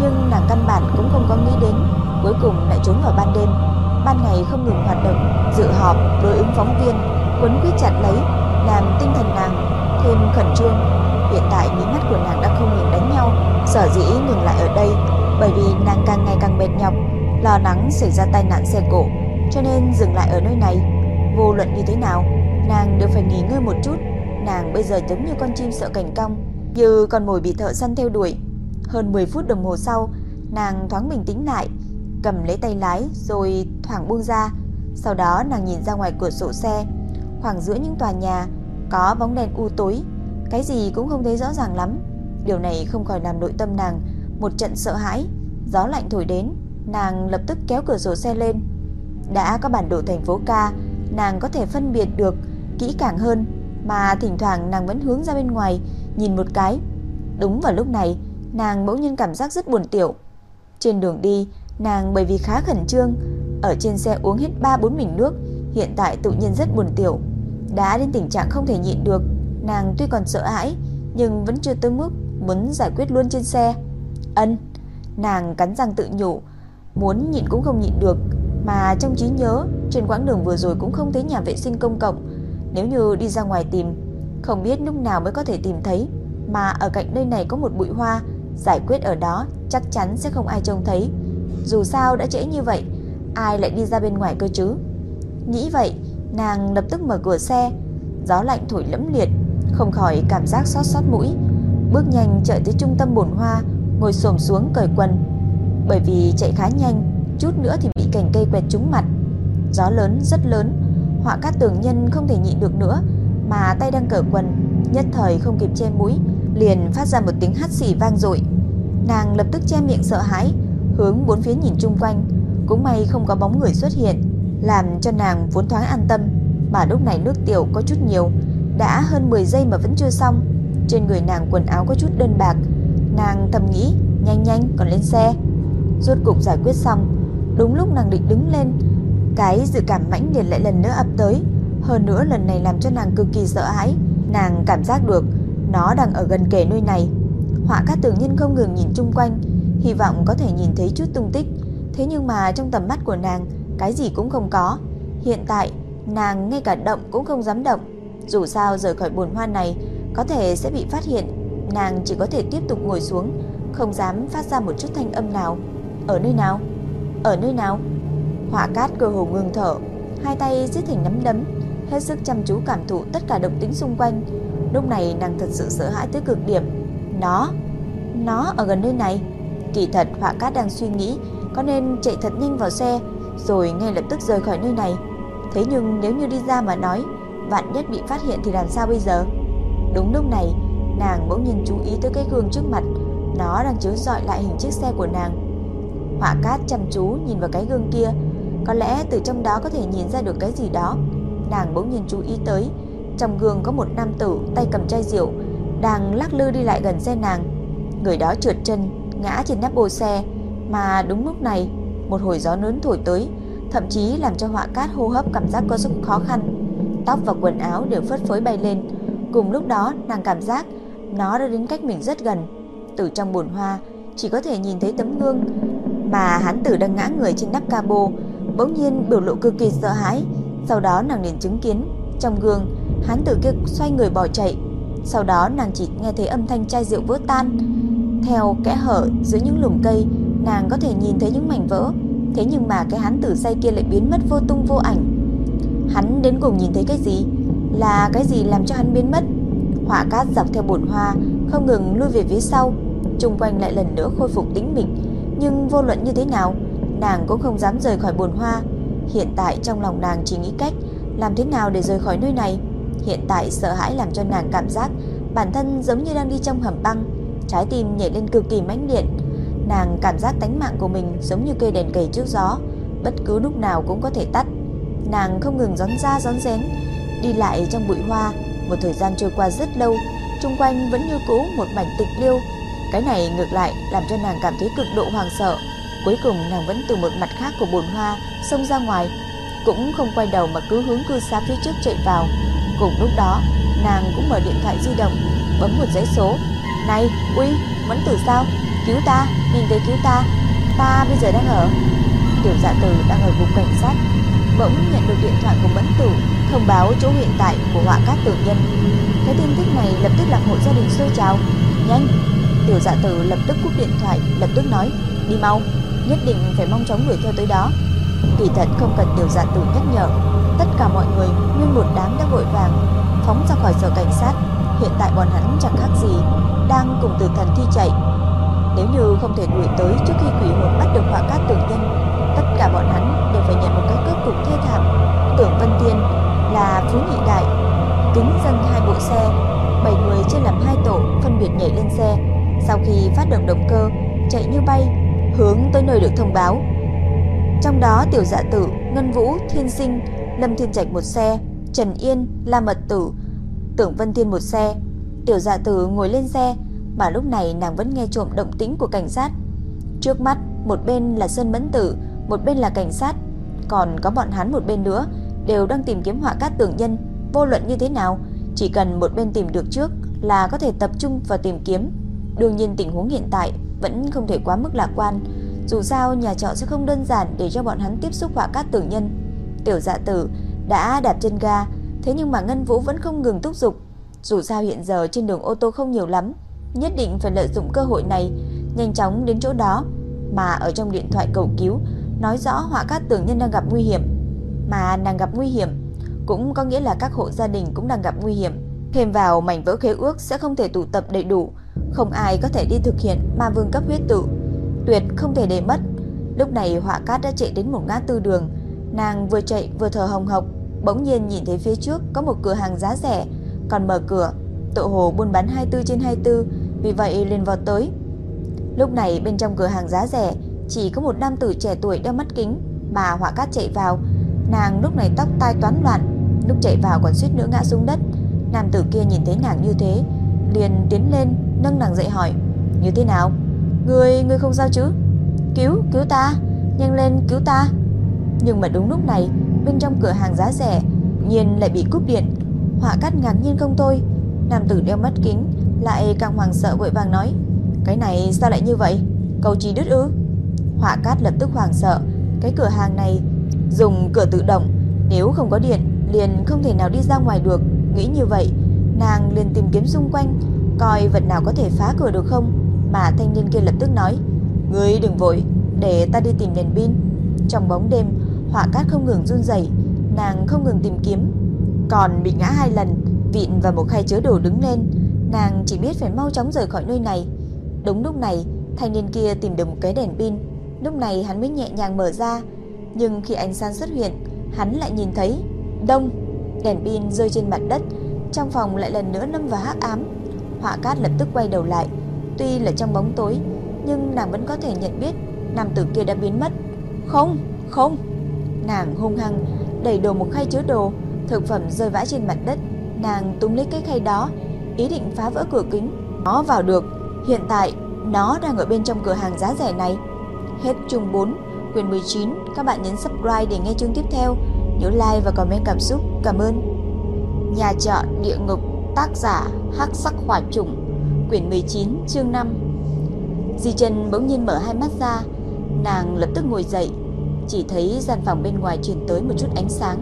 nhưng nàng căn bản cũng không có nghĩ đến, cuối cùng lại trốn vào ban đêm. Ban ngày không ngừng hoạt động, dự họp, đối ứng phóng viên, quấn quýt chặt lấy, làm tinh thần nàng thêm khẩn trương. Hiện tại mí mắt của nàng đã không ngừng đánh nhau, sở dĩ ngừng lại ở đây, bởi vì nàng càng ngày càng mệt nhọc, lo lắng xảy ra tai nạn xe cộ, cho nên dừng lại ở nơi này. Vô luận như thế nào, nàng đều phải nghỉ ngơi một chút. Nàng bây giờ giống như con chim sợ cảnh cong, như con mồi bị thợ săn theo đuổi. Hơn 10 phút đồng hồ sau, nàng thoáng bình tĩnh lại, cầm lấy tay lái rồi thoảng buông ra. Sau đó nàng nhìn ra ngoài cửa sổ xe, khoảng giữa những tòa nhà có bóng đèn u tối, cái gì cũng không thấy rõ ràng lắm. Điều này không khỏi làm nội tâm nàng một trận sợ hãi. Gió lạnh thổi đến, nàng lập tức kéo cửa sổ xe lên. Đã có bản đồ thành phố ca, nàng có thể phân biệt được kỹ càng hơn, mà thỉnh thoảng nàng vẫn hướng ra bên ngoài nhìn một cái. Đúng vào lúc này, nàng bỗng nhiên cảm giác rất buồn tiểu. Trên đường đi, nàng bởi vì khá khẩn trương, ở trên xe uống hết 3-4 bình nước, hiện tại tự nhiên rất buồn tiểu. Đã đến tình trạng không thể nhịn được, nàng tuy còn sợ hãi, nhưng vẫn chưa tới mức muốn giải quyết luôn trên xe. Ân, nàng cắn răng tự nhủ, muốn nhịn cũng không nhịn được, mà trong trí nhớ, trên quãng đường vừa rồi cũng không thấy nhà vệ sinh công cộng. Nếu như đi ra ngoài tìm, không biết lúc nào mới có thể tìm thấy, mà ở cạnh đây này có một bụi hoa, giải quyết ở đó chắc chắn sẽ không ai trông thấy. Dù sao đã trễ như vậy, ai lại đi ra bên ngoài cơ chứ? Nghĩ vậy, nàng lập tức mở cửa xe, gió lạnh thổi lẫm liệt, không khỏi cảm giác xót xót mũi, bước nhanh chạy tới trung tâm bồn hoa, ngồi xổm xuống cởi quần. Bởi vì chạy khá nhanh, chút nữa thì bị cành cây quẹt trúng mặt. Gió lớn rất lớn, Họa Cát Tường Nhân không thể nhịn được nữa, mà tay đang cởi quần, nhất thời không kịp che mũi, liền phát ra một tiếng hắt xì vang dội. Nàng lập tức che miệng sợ hãi, hướng bốn phía nhìn chung quanh, cũng may không có bóng người xuất hiện, làm cho nàng vốn thoáng an tâm. Mà lúc này nước tiểu có chút nhiều, đã hơn 10 giây mà vẫn chưa xong. Trên người nàng quần áo có chút đơn bạc, nàng thầm nghĩ, nhanh nhanh còn lên xe. Rốt cục giải quyết xong, đúng lúc nàng định đứng lên, cái dự cảm mãnh liệt lại lần nữa ập tới, hơn nữa lần này làm cho nàng cực kỳ sợ hãi, nàng cảm giác được nó đang ở gần kề nơi này. Họa Cát Tường Nhân không ngừng nhìn chung quanh, hy vọng có thể nhìn thấy chút tung tích, thế nhưng mà trong tầm mắt của nàng, cái gì cũng không có. Hiện tại, Nàng ngay cả động cũng không dám động Dù sao rời khỏi buồn hoa này Có thể sẽ bị phát hiện Nàng chỉ có thể tiếp tục ngồi xuống Không dám phát ra một chút thanh âm nào Ở nơi nào? Ở nơi nào? Họa cát cơ hồ ngừng thở Hai tay giết thành nắm đấm Hết sức chăm chú cảm thụ tất cả động tĩnh xung quanh Lúc này nàng thật sự sợ hãi tới cực điểm Nó Nó ở gần nơi này Kỳ thật họa cát đang suy nghĩ Có nên chạy thật nhanh vào xe rồi ngay lập tức rời khỏi nơi này. Thế nhưng nếu như đi ra mà nói, Vạn nhất bị phát hiện thì làm sao bây giờ? Đúng lúc này, Nàng bỗng nhiên chú ý tới cái gương trước mặt. Nó đang chiếu rọi lại hình chiếc xe của nàng. Họa cát chăm chú nhìn vào cái gương kia. Có lẽ từ trong đó có thể nhìn ra được cái gì đó. Nàng bỗng nhiên chú ý tới, Trong gương có một nam tử tay cầm chai rượu, Đang lắc lư đi lại gần xe nàng. Người đó trượt chân, Ngã trên nắp ô xe. Mà đúng lúc này một hồi gió lớn thổi tới, Thậm chí làm cho họa cát hô hấp cảm giác có sức khó khăn. Tóc và quần áo đều phất phới bay lên. Cùng lúc đó, nàng cảm giác Nó đã đến cách mình rất gần. Từ trong bồn hoa, Chỉ có thể nhìn thấy tấm gương Mà hắn tử đang ngã người trên nắp cabo. Bỗng nhiên biểu lộ cực kỳ sợ hãi. Sau đó nàng liền chứng kiến, Trong gương hắn tử kia xoay người bỏ chạy. Sau đó nàng chỉ nghe thấy âm thanh chai rượu vỡ tan, Theo kẽ hở giữa những lùm cây. Nàng có thể nhìn thấy những mảnh vỡ, Thế nhưng mà cái hắn tử say kia lại biến mất vô tung vô ảnh. Hắn đến cùng nhìn thấy cái gì? Là cái gì làm cho hắn biến mất? Hỏa cát dọc theo bồn hoa, Không ngừng lui về phía sau Trung quanh lại lần nữa khôi phục tĩnh mịch. Nhưng vô luận như thế nào, Nàng cũng không dám rời khỏi bồn hoa. Hiện tại trong lòng nàng chỉ nghĩ cách, Làm thế nào để rời khỏi nơi này? Hiện tại sợ hãi làm cho nàng cảm giác Bản thân giống như đang đi trong hầm băng, Trái tim nhảy lên cực kỳ mãnh liệt. Nàng cảm giác tánh mạng của mình giống như cây đèn cầy trước gió, bất cứ lúc nào cũng có thể tắt. Nàng không ngừng gión ra gión rén, đi lại trong bụi hoa, một thời gian trôi qua rất lâu, xung quanh vẫn như cũ một mảnh tịch liêu. Cái này ngược lại làm cho nàng cảm thấy cực độ hoàng sợ. Cuối cùng nàng vẫn từ một mặt khác của bồn hoa xông ra ngoài, cũng không quay đầu mà cứ hướng cư xa phía trước chạy vào. Cùng lúc đó, nàng cũng mở điện thoại di động, bấm một dãy số. "Này, Uy, vẫn từ sao? Cứu ta!" Nhìn tới cứu ta. Ta bây giờ đang ở. Tiểu dạ tử đang ở vùng cảnh sát. Bỗng nhận được điện thoại của Mẫn Tử, Thông báo chỗ hiện tại của họa cát tử nhân. Cái tin tức này lập tức làm hộ gia đình sôi trào. Nhanh! Tiểu dạ tử lập tức cúp điện thoại, Lập tức nói, Đi mau, Nhất định phải mong chóng đuổi theo tới đó. Kỳ thật không cần tiểu dạ tử nhắc nhở. Tất cả mọi người nguyên một đám đã vội vàng, Phóng ra khỏi sở cảnh sát. Hiện tại bọn hắn chẳng khác gì Đang cùng tử thần thi chạy nếu như không thể đuổi tới trước khi quỷ hồn bắt được họa cát tưởng nhân, tất cả bọn hắn đều phải nhận một cái kết cục thê thảm. Tưởng Vân Tiên là phú nhị đại, kính dân hai bộ xe, bảy người chia làm hai tổ phân biệt nhảy lên xe. Sau khi phát động động cơ, chạy như bay, hướng tới nơi được thông báo. Trong đó Tiểu Dạ Tử, Ngân Vũ, Thiên Sinh, Lâm Thiên Trạch một xe, Trần Yên, La Mật Tử, Tưởng Vân Thiên một xe. Tiểu Dạ Tử ngồi lên xe, mà lúc này nàng vẫn nghe trộm động tĩnh của cảnh sát. Trước mắt, một bên là Sơn Mẫn Tử, một bên là cảnh sát, còn có bọn hắn một bên nữa đều đang tìm kiếm họa cát tưởng nhân, vô luận như thế nào, chỉ cần một bên tìm được trước là có thể tập trung vào tìm kiếm. Đương nhiên tình huống hiện tại vẫn không thể quá mức lạc quan, dù sao nhà trọ sẽ không đơn giản để cho bọn hắn tiếp xúc họa cát tưởng nhân. Tiểu Dạ Tử đã đạp chân ga, thế nhưng mà Ngân Vũ vẫn không ngừng thúc giục. Dù sao hiện giờ trên đường ô tô không nhiều lắm, nhất định phải lợi dụng cơ hội này, nhanh chóng đến chỗ đó. Mà ở trong điện thoại cầu cứu, nói rõ họa cát tưởng nhân đang gặp nguy hiểm. Mà nàng gặp nguy hiểm, cũng có nghĩa là các hộ gia đình cũng đang gặp nguy hiểm. Thêm vào mảnh vỡ khế ước sẽ không thể tụ tập đầy đủ, không ai có thể đi thực hiện ma vương cấp huyết tự. Tuyệt không thể để mất. Lúc này họa cát đã chạy đến một ngã tư đường, nàng vừa chạy vừa thở hồng hộc, bỗng nhiên nhìn thấy phía trước có một cửa hàng giá rẻ, còn mở cửa Tự hồ buôn bán 24 trên 24 Vì vậy liền vào tới. Lúc này bên trong cửa hàng giá rẻ Chỉ có một nam tử trẻ tuổi đeo mắt kính Mà họa cát chạy vào. Nàng lúc này tóc tai toán loạn Lúc chạy vào còn suýt nữa ngã xuống đất. Nam tử kia nhìn thấy nàng như thế Liền tiến lên nâng nàng dậy hỏi Như thế nào? Người, người không sao chứ? Cứu, cứu ta Nhanh lên cứu ta. Nhưng mà đúng lúc này Bên trong cửa hàng giá rẻ Nhiên lại bị cúp điện. Họa cát ngạc nhiên không thôi Nam tử đeo mắt kính Lại càng hoàng sợ vội vàng nói Cái này sao lại như vậy Cầu chỉ đứt ư Họa cát lập tức hoàng sợ Cái cửa hàng này dùng cửa tự động Nếu không có điện liền không thể nào đi ra ngoài được. Nghĩ như vậy, nàng liền tìm kiếm xung quanh, coi vật nào có thể phá cửa được không. Mà thanh niên kia lập tức nói, Ngươi đừng vội, để ta đi tìm đèn pin. Trong bóng đêm, họa cát không ngừng run rẩy, nàng không ngừng tìm kiếm, còn bị ngã hai lần, vịn và một khay chứa đồ đứng lên, nàng chỉ biết phải mau chóng rời khỏi nơi này. Đúng lúc này, thanh niên kia tìm được một cái đèn pin, lúc này hắn mới nhẹ nhàng mở ra, nhưng khi ánh sáng xuất hiện, hắn lại nhìn thấy đông đèn pin rơi trên mặt đất, trong phòng lại lần nữa lâm vào hắc ám. Họa Cát lập tức quay đầu lại, tuy là trong bóng tối, nhưng nàng vẫn có thể nhận biết nam tử kia đã biến mất. Không, không. Nàng hung hăng đẩy đồ một khay chứa đồ, thực phẩm rơi vãi trên mặt đất, nàng túm lấy cái khay đó, ý định phá vỡ cửa kính. Nó vào được, hiện tại nó đang ở bên trong cửa hàng giá rẻ này. Hết chương 4, quyển 19, các bạn nhấn subscribe để nghe chương tiếp theo. Nhớ like và comment cảm xúc. Cảm ơn. Nhà trọ địa ngục, tác giả Hắc Sắc Hỏa Trùng, quyển 19, chương 5. Di Trần bỗng nhiên mở hai mắt ra, nàng lập tức ngồi dậy, chỉ thấy gian phòng bên ngoài truyền tới một chút ánh sáng.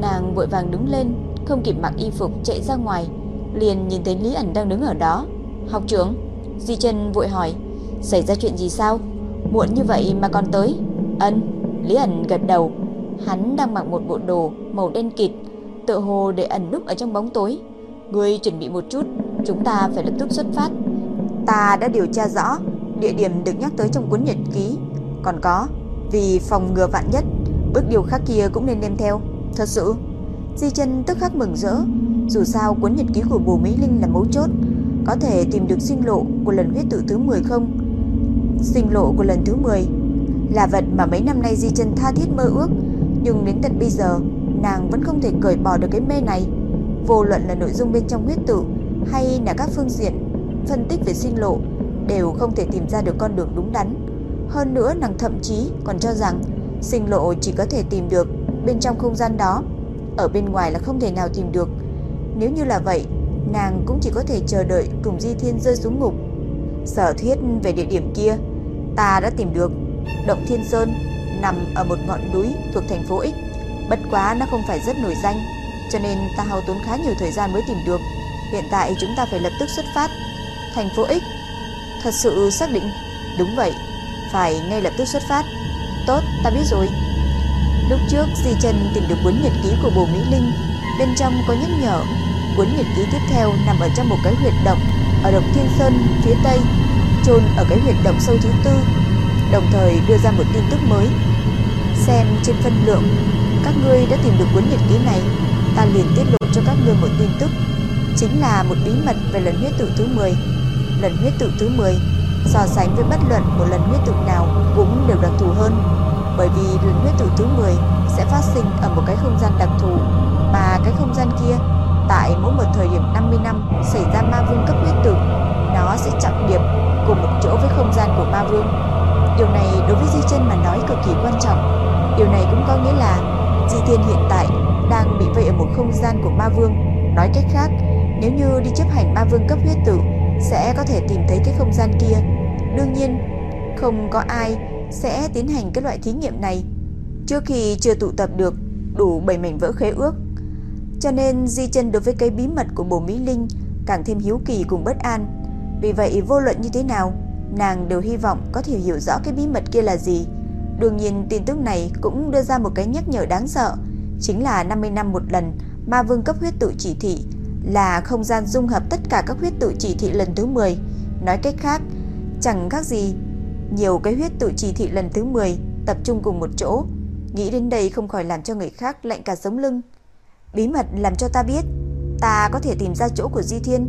Nàng vội vàng đứng lên, không kịp mặc y phục chạy ra ngoài, liền nhìn thấy Lý ẩn đang đứng ở đó. "Học trưởng?" Di chân vội hỏi, "Xảy ra chuyện gì sao? Muộn như vậy mà còn tới?" "Ân." Lý ẩn gật đầu. Hắn đang mặc một bộ đồ màu đen kịt, tựa hồ để ẩn núp ở trong bóng tối. "Ngươi chuẩn bị một chút, chúng ta phải lập tức xuất phát." Ta đã điều tra rõ địa điểm được nhắc tới trong cuốn nhật ký, còn có vì phòng ngừa vạn nhất, bước điều khác kia cũng nên đem theo. Thật sự, Di chân tức khắc mừng rỡ, dù sao cuốn nhật ký của Bồ Mỹ Linh là mấu chốt, có thể tìm được sinh lộ của lần huyết tự thứ 10 không? Sinh lộ của lần thứ 10 là vật mà mấy năm nay Di chân tha thiết mơ ước, nhưng đến tận bây giờ, nàng vẫn không thể cởi bỏ được cái mê này. Vô luận là nội dung bên trong huyết tự hay là các phương diện phân tích về sinh lộ đều không thể tìm ra được con đường đúng đắn. Hơn nữa nàng thậm chí còn cho rằng sinh lộ chỉ có thể tìm được bên trong không gian đó, ở bên ngoài là không thể nào tìm được. Nếu như là vậy, nàng cũng chỉ có thể chờ đợi cùng Di Thiên rơi xuống ngục. Sở thuyết về địa điểm kia, ta đã tìm được. Động Thiên Sơn nằm ở một ngọn núi thuộc thành phố X. Bất quá nó không phải rất nổi danh, cho nên ta hao tốn khá nhiều thời gian mới tìm được. Hiện tại chúng ta phải lập tức xuất phát. Thành phố X. Thật sự xác định. Đúng vậy, phải ngay lập tức xuất phát. Tốt, ta biết rồi. Lúc trước Di Trần tìm được cuốn nhật ký của Bồ Mỹ Linh, bên trong có nhắc nhở. Cuốn nhật ký tiếp theo nằm ở trong một cái huyệt động ở động Thiên Sơn phía tây, chôn ở cái huyệt động sâu thứ tư. Đồng thời đưa ra một tin tức mới. Xem trên phân lượng, các ngươi đã tìm được cuốn nhật ký này, ta liền tiết lộ cho các ngươi một tin tức, chính là một bí mật về lần huyết tự thứ 10. Lần huyết tự thứ 10 so sánh với bất luận một lần huyết tụ nào cũng đều đặc thù hơn, bởi vì lần huyết tụ thứ 10 sẽ phát sinh ở một cái không gian đặc thù, mà cái không gian kia tại mỗi một thời điểm 50 năm xảy ra ma vương cấp huyết tụ, nó sẽ trọng điểm cùng một chỗ với không gian của ma vương. Điều này đối với Di Chân mà nói cực kỳ quan trọng. Điều này cũng có nghĩa là Di Thiên hiện tại đang bị vây ở một không gian của ma vương. Nói cách khác, nếu như đi chấp hành ma vương cấp huyết tự sẽ có thể tìm thấy cái không gian kia. Đương nhiên, không có ai sẽ tiến hành cái loại thí nghiệm này trước khi chưa tụ tập được đủ 7 mảnh vỡ khế ước. Cho nên Di Chân đối với cái bí mật của Bồ Mỹ Linh càng thêm hiếu kỳ cùng bất an. Vì vậy vô luận như thế nào, nàng đều hy vọng có thể hiểu rõ cái bí mật kia là gì. Đương nhiên tin tức này cũng đưa ra một cái nhắc nhở đáng sợ, chính là 50 năm một lần Ma Vương cấp huyết tự chỉ thị là không gian dung hợp tất cả các huyết tự chỉ thị lần thứ 10. Nói cách khác, chẳng khác gì nhiều cái huyết tự chỉ thị lần thứ 10 tập trung cùng một chỗ. Nghĩ đến đây không khỏi làm cho người khác lạnh cả sống lưng. Bí mật làm cho ta biết, ta có thể tìm ra chỗ của Di Thiên.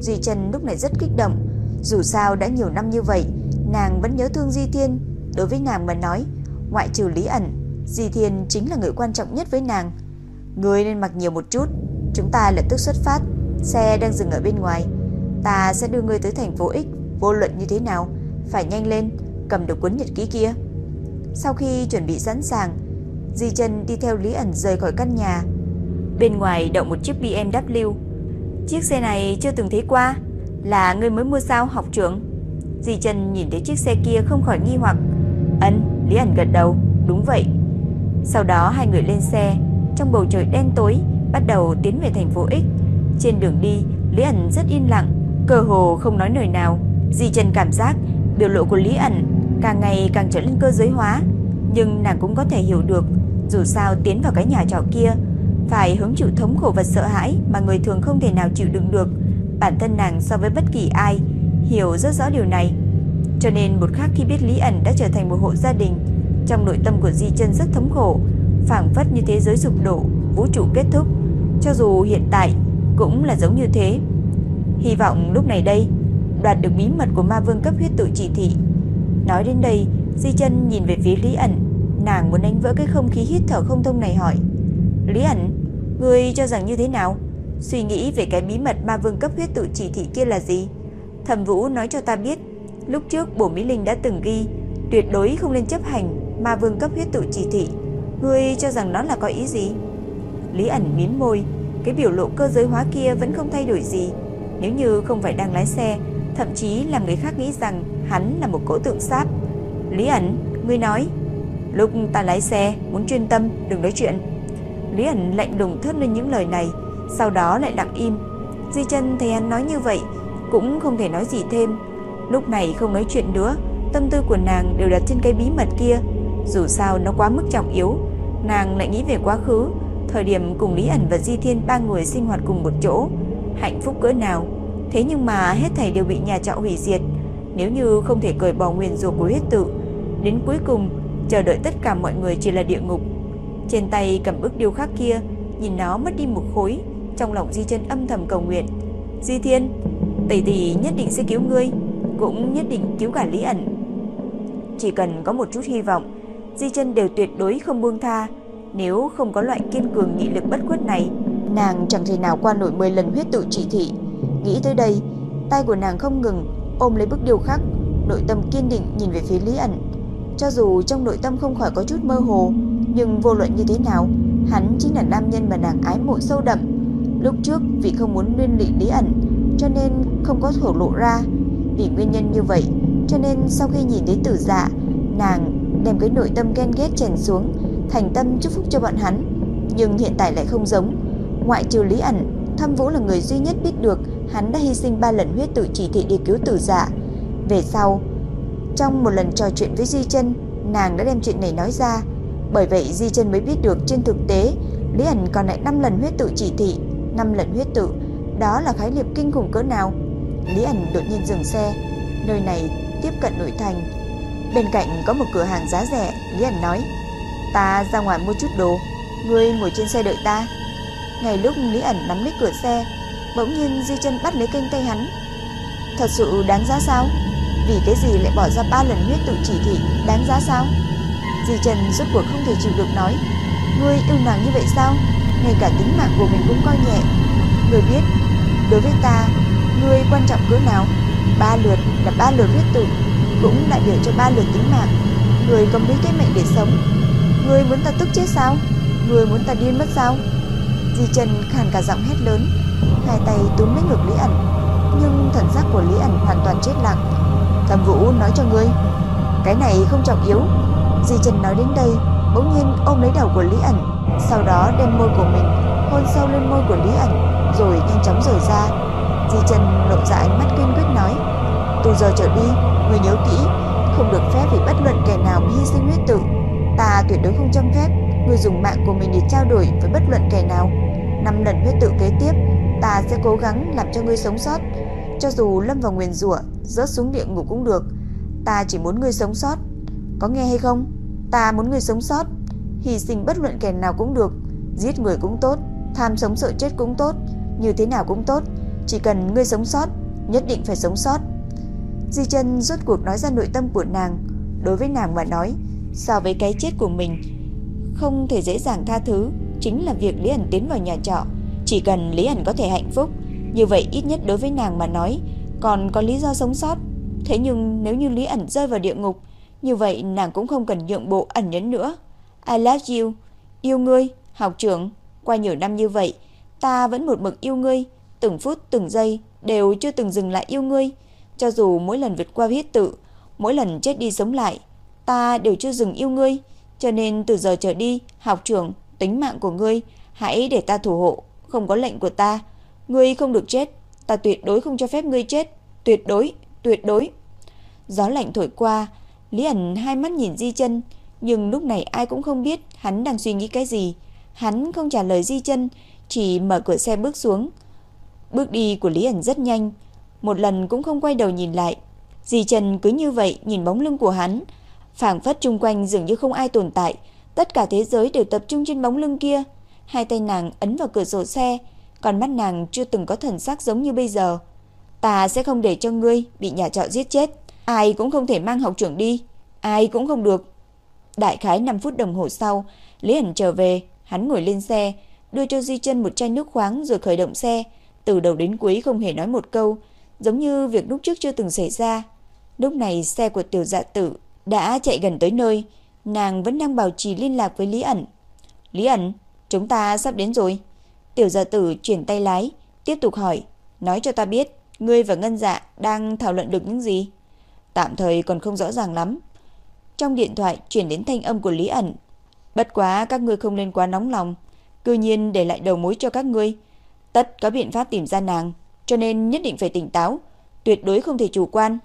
Di Trần lúc này rất kích động, dù sao đã nhiều năm như vậy, nàng vẫn nhớ thương Di Thiên. Đối với nàng mà nói, ngoại trừ Lý ẩn, Di Thiên chính là người quan trọng nhất với nàng. Người nên mặc nhiều một chút, chúng ta lập tức xuất phát, xe đang dừng ở bên ngoài. Ta sẽ đưa ngươi tới thành phố X, vô luận như thế nào, phải nhanh lên, cầm được cuốn nhật ký kia. Sau khi chuẩn bị sẵn sàng, Di chân đi theo Lý ẩn rời khỏi căn nhà. Bên ngoài đậu một chiếc BMW. Chiếc xe này chưa từng thấy qua, là người mới mua sao học trưởng? Di chân nhìn thấy chiếc xe kia không khỏi nghi hoặc. Ấn, Lý ẩn gật đầu, đúng vậy. Sau đó hai người lên xe, trong bầu trời đen tối, bắt đầu tiến về thành phố X. Trên đường đi, Lý ẩn rất yên lặng, cơ hồ không nói lời nào. Di Trần cảm giác biểu lộ của Lý ẩn càng ngày càng trở nên cơ giới hóa, nhưng nàng cũng có thể hiểu được, dù sao tiến vào cái nhà trọ kia phải hứng chịu thống khổ và sợ hãi mà người thường không thể nào chịu đựng được. Bản thân nàng so với bất kỳ ai hiểu rất rõ điều này. Cho nên một khắc khi biết Lý ẩn đã trở thành một hộ gia đình, trong nội tâm của Di Chân rất thống khổ, phảng phất như thế giới sụp đổ, vũ trụ kết thúc. Cho dù hiện tại cũng là giống như thế. Hy vọng lúc này đây đoạt được bí mật của ma vương cấp huyết tự chỉ thị. Nói đến đây, Di Chân nhìn về phía Lý ẩn, nàng muốn đánh vỡ cái không khí hít thở không thông này hỏi: "Lý ẩn, ngươi cho rằng như thế nào? Suy nghĩ về cái bí mật ma vương cấp huyết tự chỉ thị kia là gì?" Thẩm Vũ nói cho ta biết, lúc trước Bổ Mỹ Linh đã từng ghi tuyệt đối không nên chấp hành ma vương cấp huyết tự chỉ thị. Ngươi cho rằng nó là có ý gì? Lý ẩn miến môi, cái biểu lộ cơ giới hóa kia vẫn không thay đổi gì. Nếu như không phải đang lái xe, thậm chí làm người khác nghĩ rằng hắn là một cỗ tượng sáp. Lý ẩn, ngươi nói, lúc ta lái xe, muốn chuyên tâm, đừng nói chuyện. Lý ẩn lạnh lùng thốt lên những lời này, sau đó lại lặng im. Di chân thấy hắn nói như vậy, cũng không thể nói gì thêm. Lúc này không nói chuyện nữa, tâm tư của nàng đều đặt trên cái bí mật kia. Dù sao nó quá mức trọng yếu, nàng lại nghĩ về quá khứ, thời điểm cùng Lý ẩn và Di Thiên ba người sinh hoạt cùng một chỗ, hạnh phúc cỡ nào. Thế nhưng mà hết thảy đều bị nhà trọ hủy diệt, nếu như không thể cởi bỏ nguyền rủa của huyết tự, đến cuối cùng chờ đợi tất cả mọi người chỉ là địa ngục. Trên tay cầm bức điêu khắc kia, nhìn nó mất đi một khối, trong lòng Di Chân âm thầm cầu nguyện. Di Thiên, tỷ tỷ nhất định sẽ cứu ngươi, cũng nhất định cứu cả Lý ẩn. Chỉ cần có một chút hy vọng, Di Chân đều tuyệt đối không buông tha. Nếu không có loại kiên cường nghị lực bất khuất này, nàng chẳng thể nào qua nổi 10 lần huyết tự chỉ thị. Nghĩ tới đây, tay của nàng không ngừng ôm lấy bức điêu khắc, nội tâm kiên định nhìn về phía Lý ẩn. Cho dù trong nội tâm không khỏi có chút mơ hồ, nhưng vô luận như thế nào, hắn chính là nam nhân mà nàng ái mộ sâu đậm. Lúc trước vì không muốn liên lụy Lý ẩn, cho nên không có thổ lộ ra. Vì nguyên nhân như vậy, cho nên sau khi nhìn thấy tử dạ, nàng đem cái nội tâm ghen ghét chèn xuống, thành tâm chúc phúc cho bọn hắn. Nhưng hiện tại lại không giống. Ngoại trừ Lý ẩn, Thâm Vũ là người duy nhất biết được hắn đã hy sinh ba lần huyết tự chỉ thị đi cứu tử dạ. Về sau, trong một lần trò chuyện với Di Chân, nàng đã đem chuyện này nói ra. Bởi vậy Di Chân mới biết được trên thực tế, Lý Ảnh còn lại 5 lần huyết tự chỉ thị, 5 lần huyết tự, đó là khái niệm kinh khủng cỡ nào. Lý Ảnh đột nhiên dừng xe, nơi này tiếp cận nội thành. Bên cạnh có một cửa hàng giá rẻ, Lý Ảnh nói: "Ta ra ngoài mua chút đồ, ngươi ngồi trên xe đợi ta." Ngay lúc Lý Ảnh nắm lấy cửa xe, bỗng nhiên Di Chân bắt lấy kênh tay hắn. Thật sự đáng giá sao? Vì cái gì lại bỏ ra ba lần huyết tự chỉ thị, đáng giá sao? Di Chân rốt cuộc không thể chịu được nói, ngươi yêu nàng như vậy sao? Ngay cả tính mạng của mình cũng coi nhẹ. Ngươi biết, đối với ta, ngươi quan trọng cỡ nào? Ba lượt là ba lượt huyết tự, cũng đại biểu cho ba lượt tính mạng. Ngươi có mấy cái mệnh để sống. Ngươi muốn ta tức chết sao? Ngươi muốn ta điên mất sao? Di Trần khàn cả giọng hét lớn, hai tay túm lấy ngực Lý ẩn, nhưng thần sắc của Lý ẩn hoàn toàn chết lặng. Thẩm Vũ nói cho ngươi, cái này không trọng yếu. Di Trần nói đến đây, bỗng nhiên ôm lấy đầu của Lý ẩn, sau đó đem môi của mình hôn sâu lên môi của Lý ẩn, rồi nhanh chóng rời ra. Di Trần lộ ra ánh mắt kiên quyết nói, từ giờ trở đi, ngươi nhớ kỹ, không được phép vì bất luận kẻ nào hy sinh huyết tự. Ta tuyệt đối không cho phép ngươi dùng mạng của mình để trao đổi với bất luận kẻ nào năm lần huyết tự kế tiếp, ta sẽ cố gắng làm cho ngươi sống sót, cho dù lâm vào nguyền rủa, rớt xuống địa ngục cũng được. Ta chỉ muốn ngươi sống sót. Có nghe hay không? Ta muốn ngươi sống sót, hy sinh bất luận kẻ nào cũng được, giết người cũng tốt, tham sống sợ chết cũng tốt, như thế nào cũng tốt, chỉ cần ngươi sống sót, nhất định phải sống sót. Di Chân rốt cuộc nói ra nội tâm của nàng, đối với nàng mà nói, so với cái chết của mình, không thể dễ dàng tha thứ, chính là việc Lý ẩn tiến vào nhà trọ. Chỉ cần Lý ẩn có thể hạnh phúc, như vậy ít nhất đối với nàng mà nói, còn có lý do sống sót. Thế nhưng nếu như Lý ẩn rơi vào địa ngục, như vậy nàng cũng không cần nhượng bộ ẩn nhẫn nữa. I love you, yêu ngươi, học trưởng, qua nhiều năm như vậy, ta vẫn một mực yêu ngươi, từng phút từng giây đều chưa từng dừng lại yêu ngươi, cho dù mỗi lần vượt qua huyết tự, mỗi lần chết đi sống lại, ta đều chưa dừng yêu ngươi, cho nên từ giờ trở đi, học trưởng, tính mạng của ngươi, hãy để ta thủ hộ, không có lệnh của ta, ngươi không được chết, ta tuyệt đối không cho phép ngươi chết, tuyệt đối, tuyệt đối. Gió lạnh thổi qua, Lý ẩn hai mắt nhìn Di chân nhưng lúc này ai cũng không biết hắn đang suy nghĩ cái gì. Hắn không trả lời Di chân chỉ mở cửa xe bước xuống. Bước đi của Lý ẩn rất nhanh, một lần cũng không quay đầu nhìn lại. Di chân cứ như vậy nhìn bóng lưng của hắn, phảng phất chung quanh dường như không ai tồn tại, tất cả thế giới đều tập trung trên bóng lưng kia. Hai tay nàng ấn vào cửa sổ xe, còn mắt nàng chưa từng có thần sắc giống như bây giờ. Ta sẽ không để cho ngươi bị nhà trọ giết chết, ai cũng không thể mang học trưởng đi, ai cũng không được. Đại khái 5 phút đồng hồ sau, Lý ẩn trở về, hắn ngồi lên xe, đưa cho Di chân một chai nước khoáng rồi khởi động xe, từ đầu đến cuối không hề nói một câu, giống như việc lúc trước chưa từng xảy ra. Lúc này xe của tiểu dạ tử đã chạy gần tới nơi, nàng vẫn đang bảo trì liên lạc với Lý ẩn. Lý ẩn, chúng ta sắp đến rồi. Tiểu gia tử chuyển tay lái, tiếp tục hỏi, nói cho ta biết, ngươi và Ngân Dạ đang thảo luận được những gì? Tạm thời còn không rõ ràng lắm. Trong điện thoại chuyển đến thanh âm của Lý ẩn. Bất quá các ngươi không nên quá nóng lòng, cư nhiên để lại đầu mối cho các ngươi. Tất có biện pháp tìm ra nàng, cho nên nhất định phải tỉnh táo, tuyệt đối không thể chủ quan.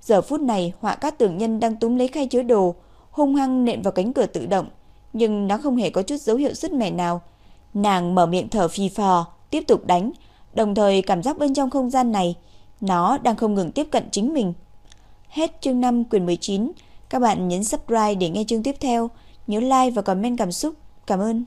Giờ phút này, họa cát tường nhân đang túm lấy khay chứa đồ, hung hăng nện vào cánh cửa tự động, nhưng nó không hề có chút dấu hiệu sứt mẻ nào. Nàng mở miệng thở phì phò, tiếp tục đánh, đồng thời cảm giác bên trong không gian này, nó đang không ngừng tiếp cận chính mình. Hết chương 5 quyển 19, các bạn nhấn subscribe để nghe chương tiếp theo, nhớ like và comment cảm xúc. Cảm ơn.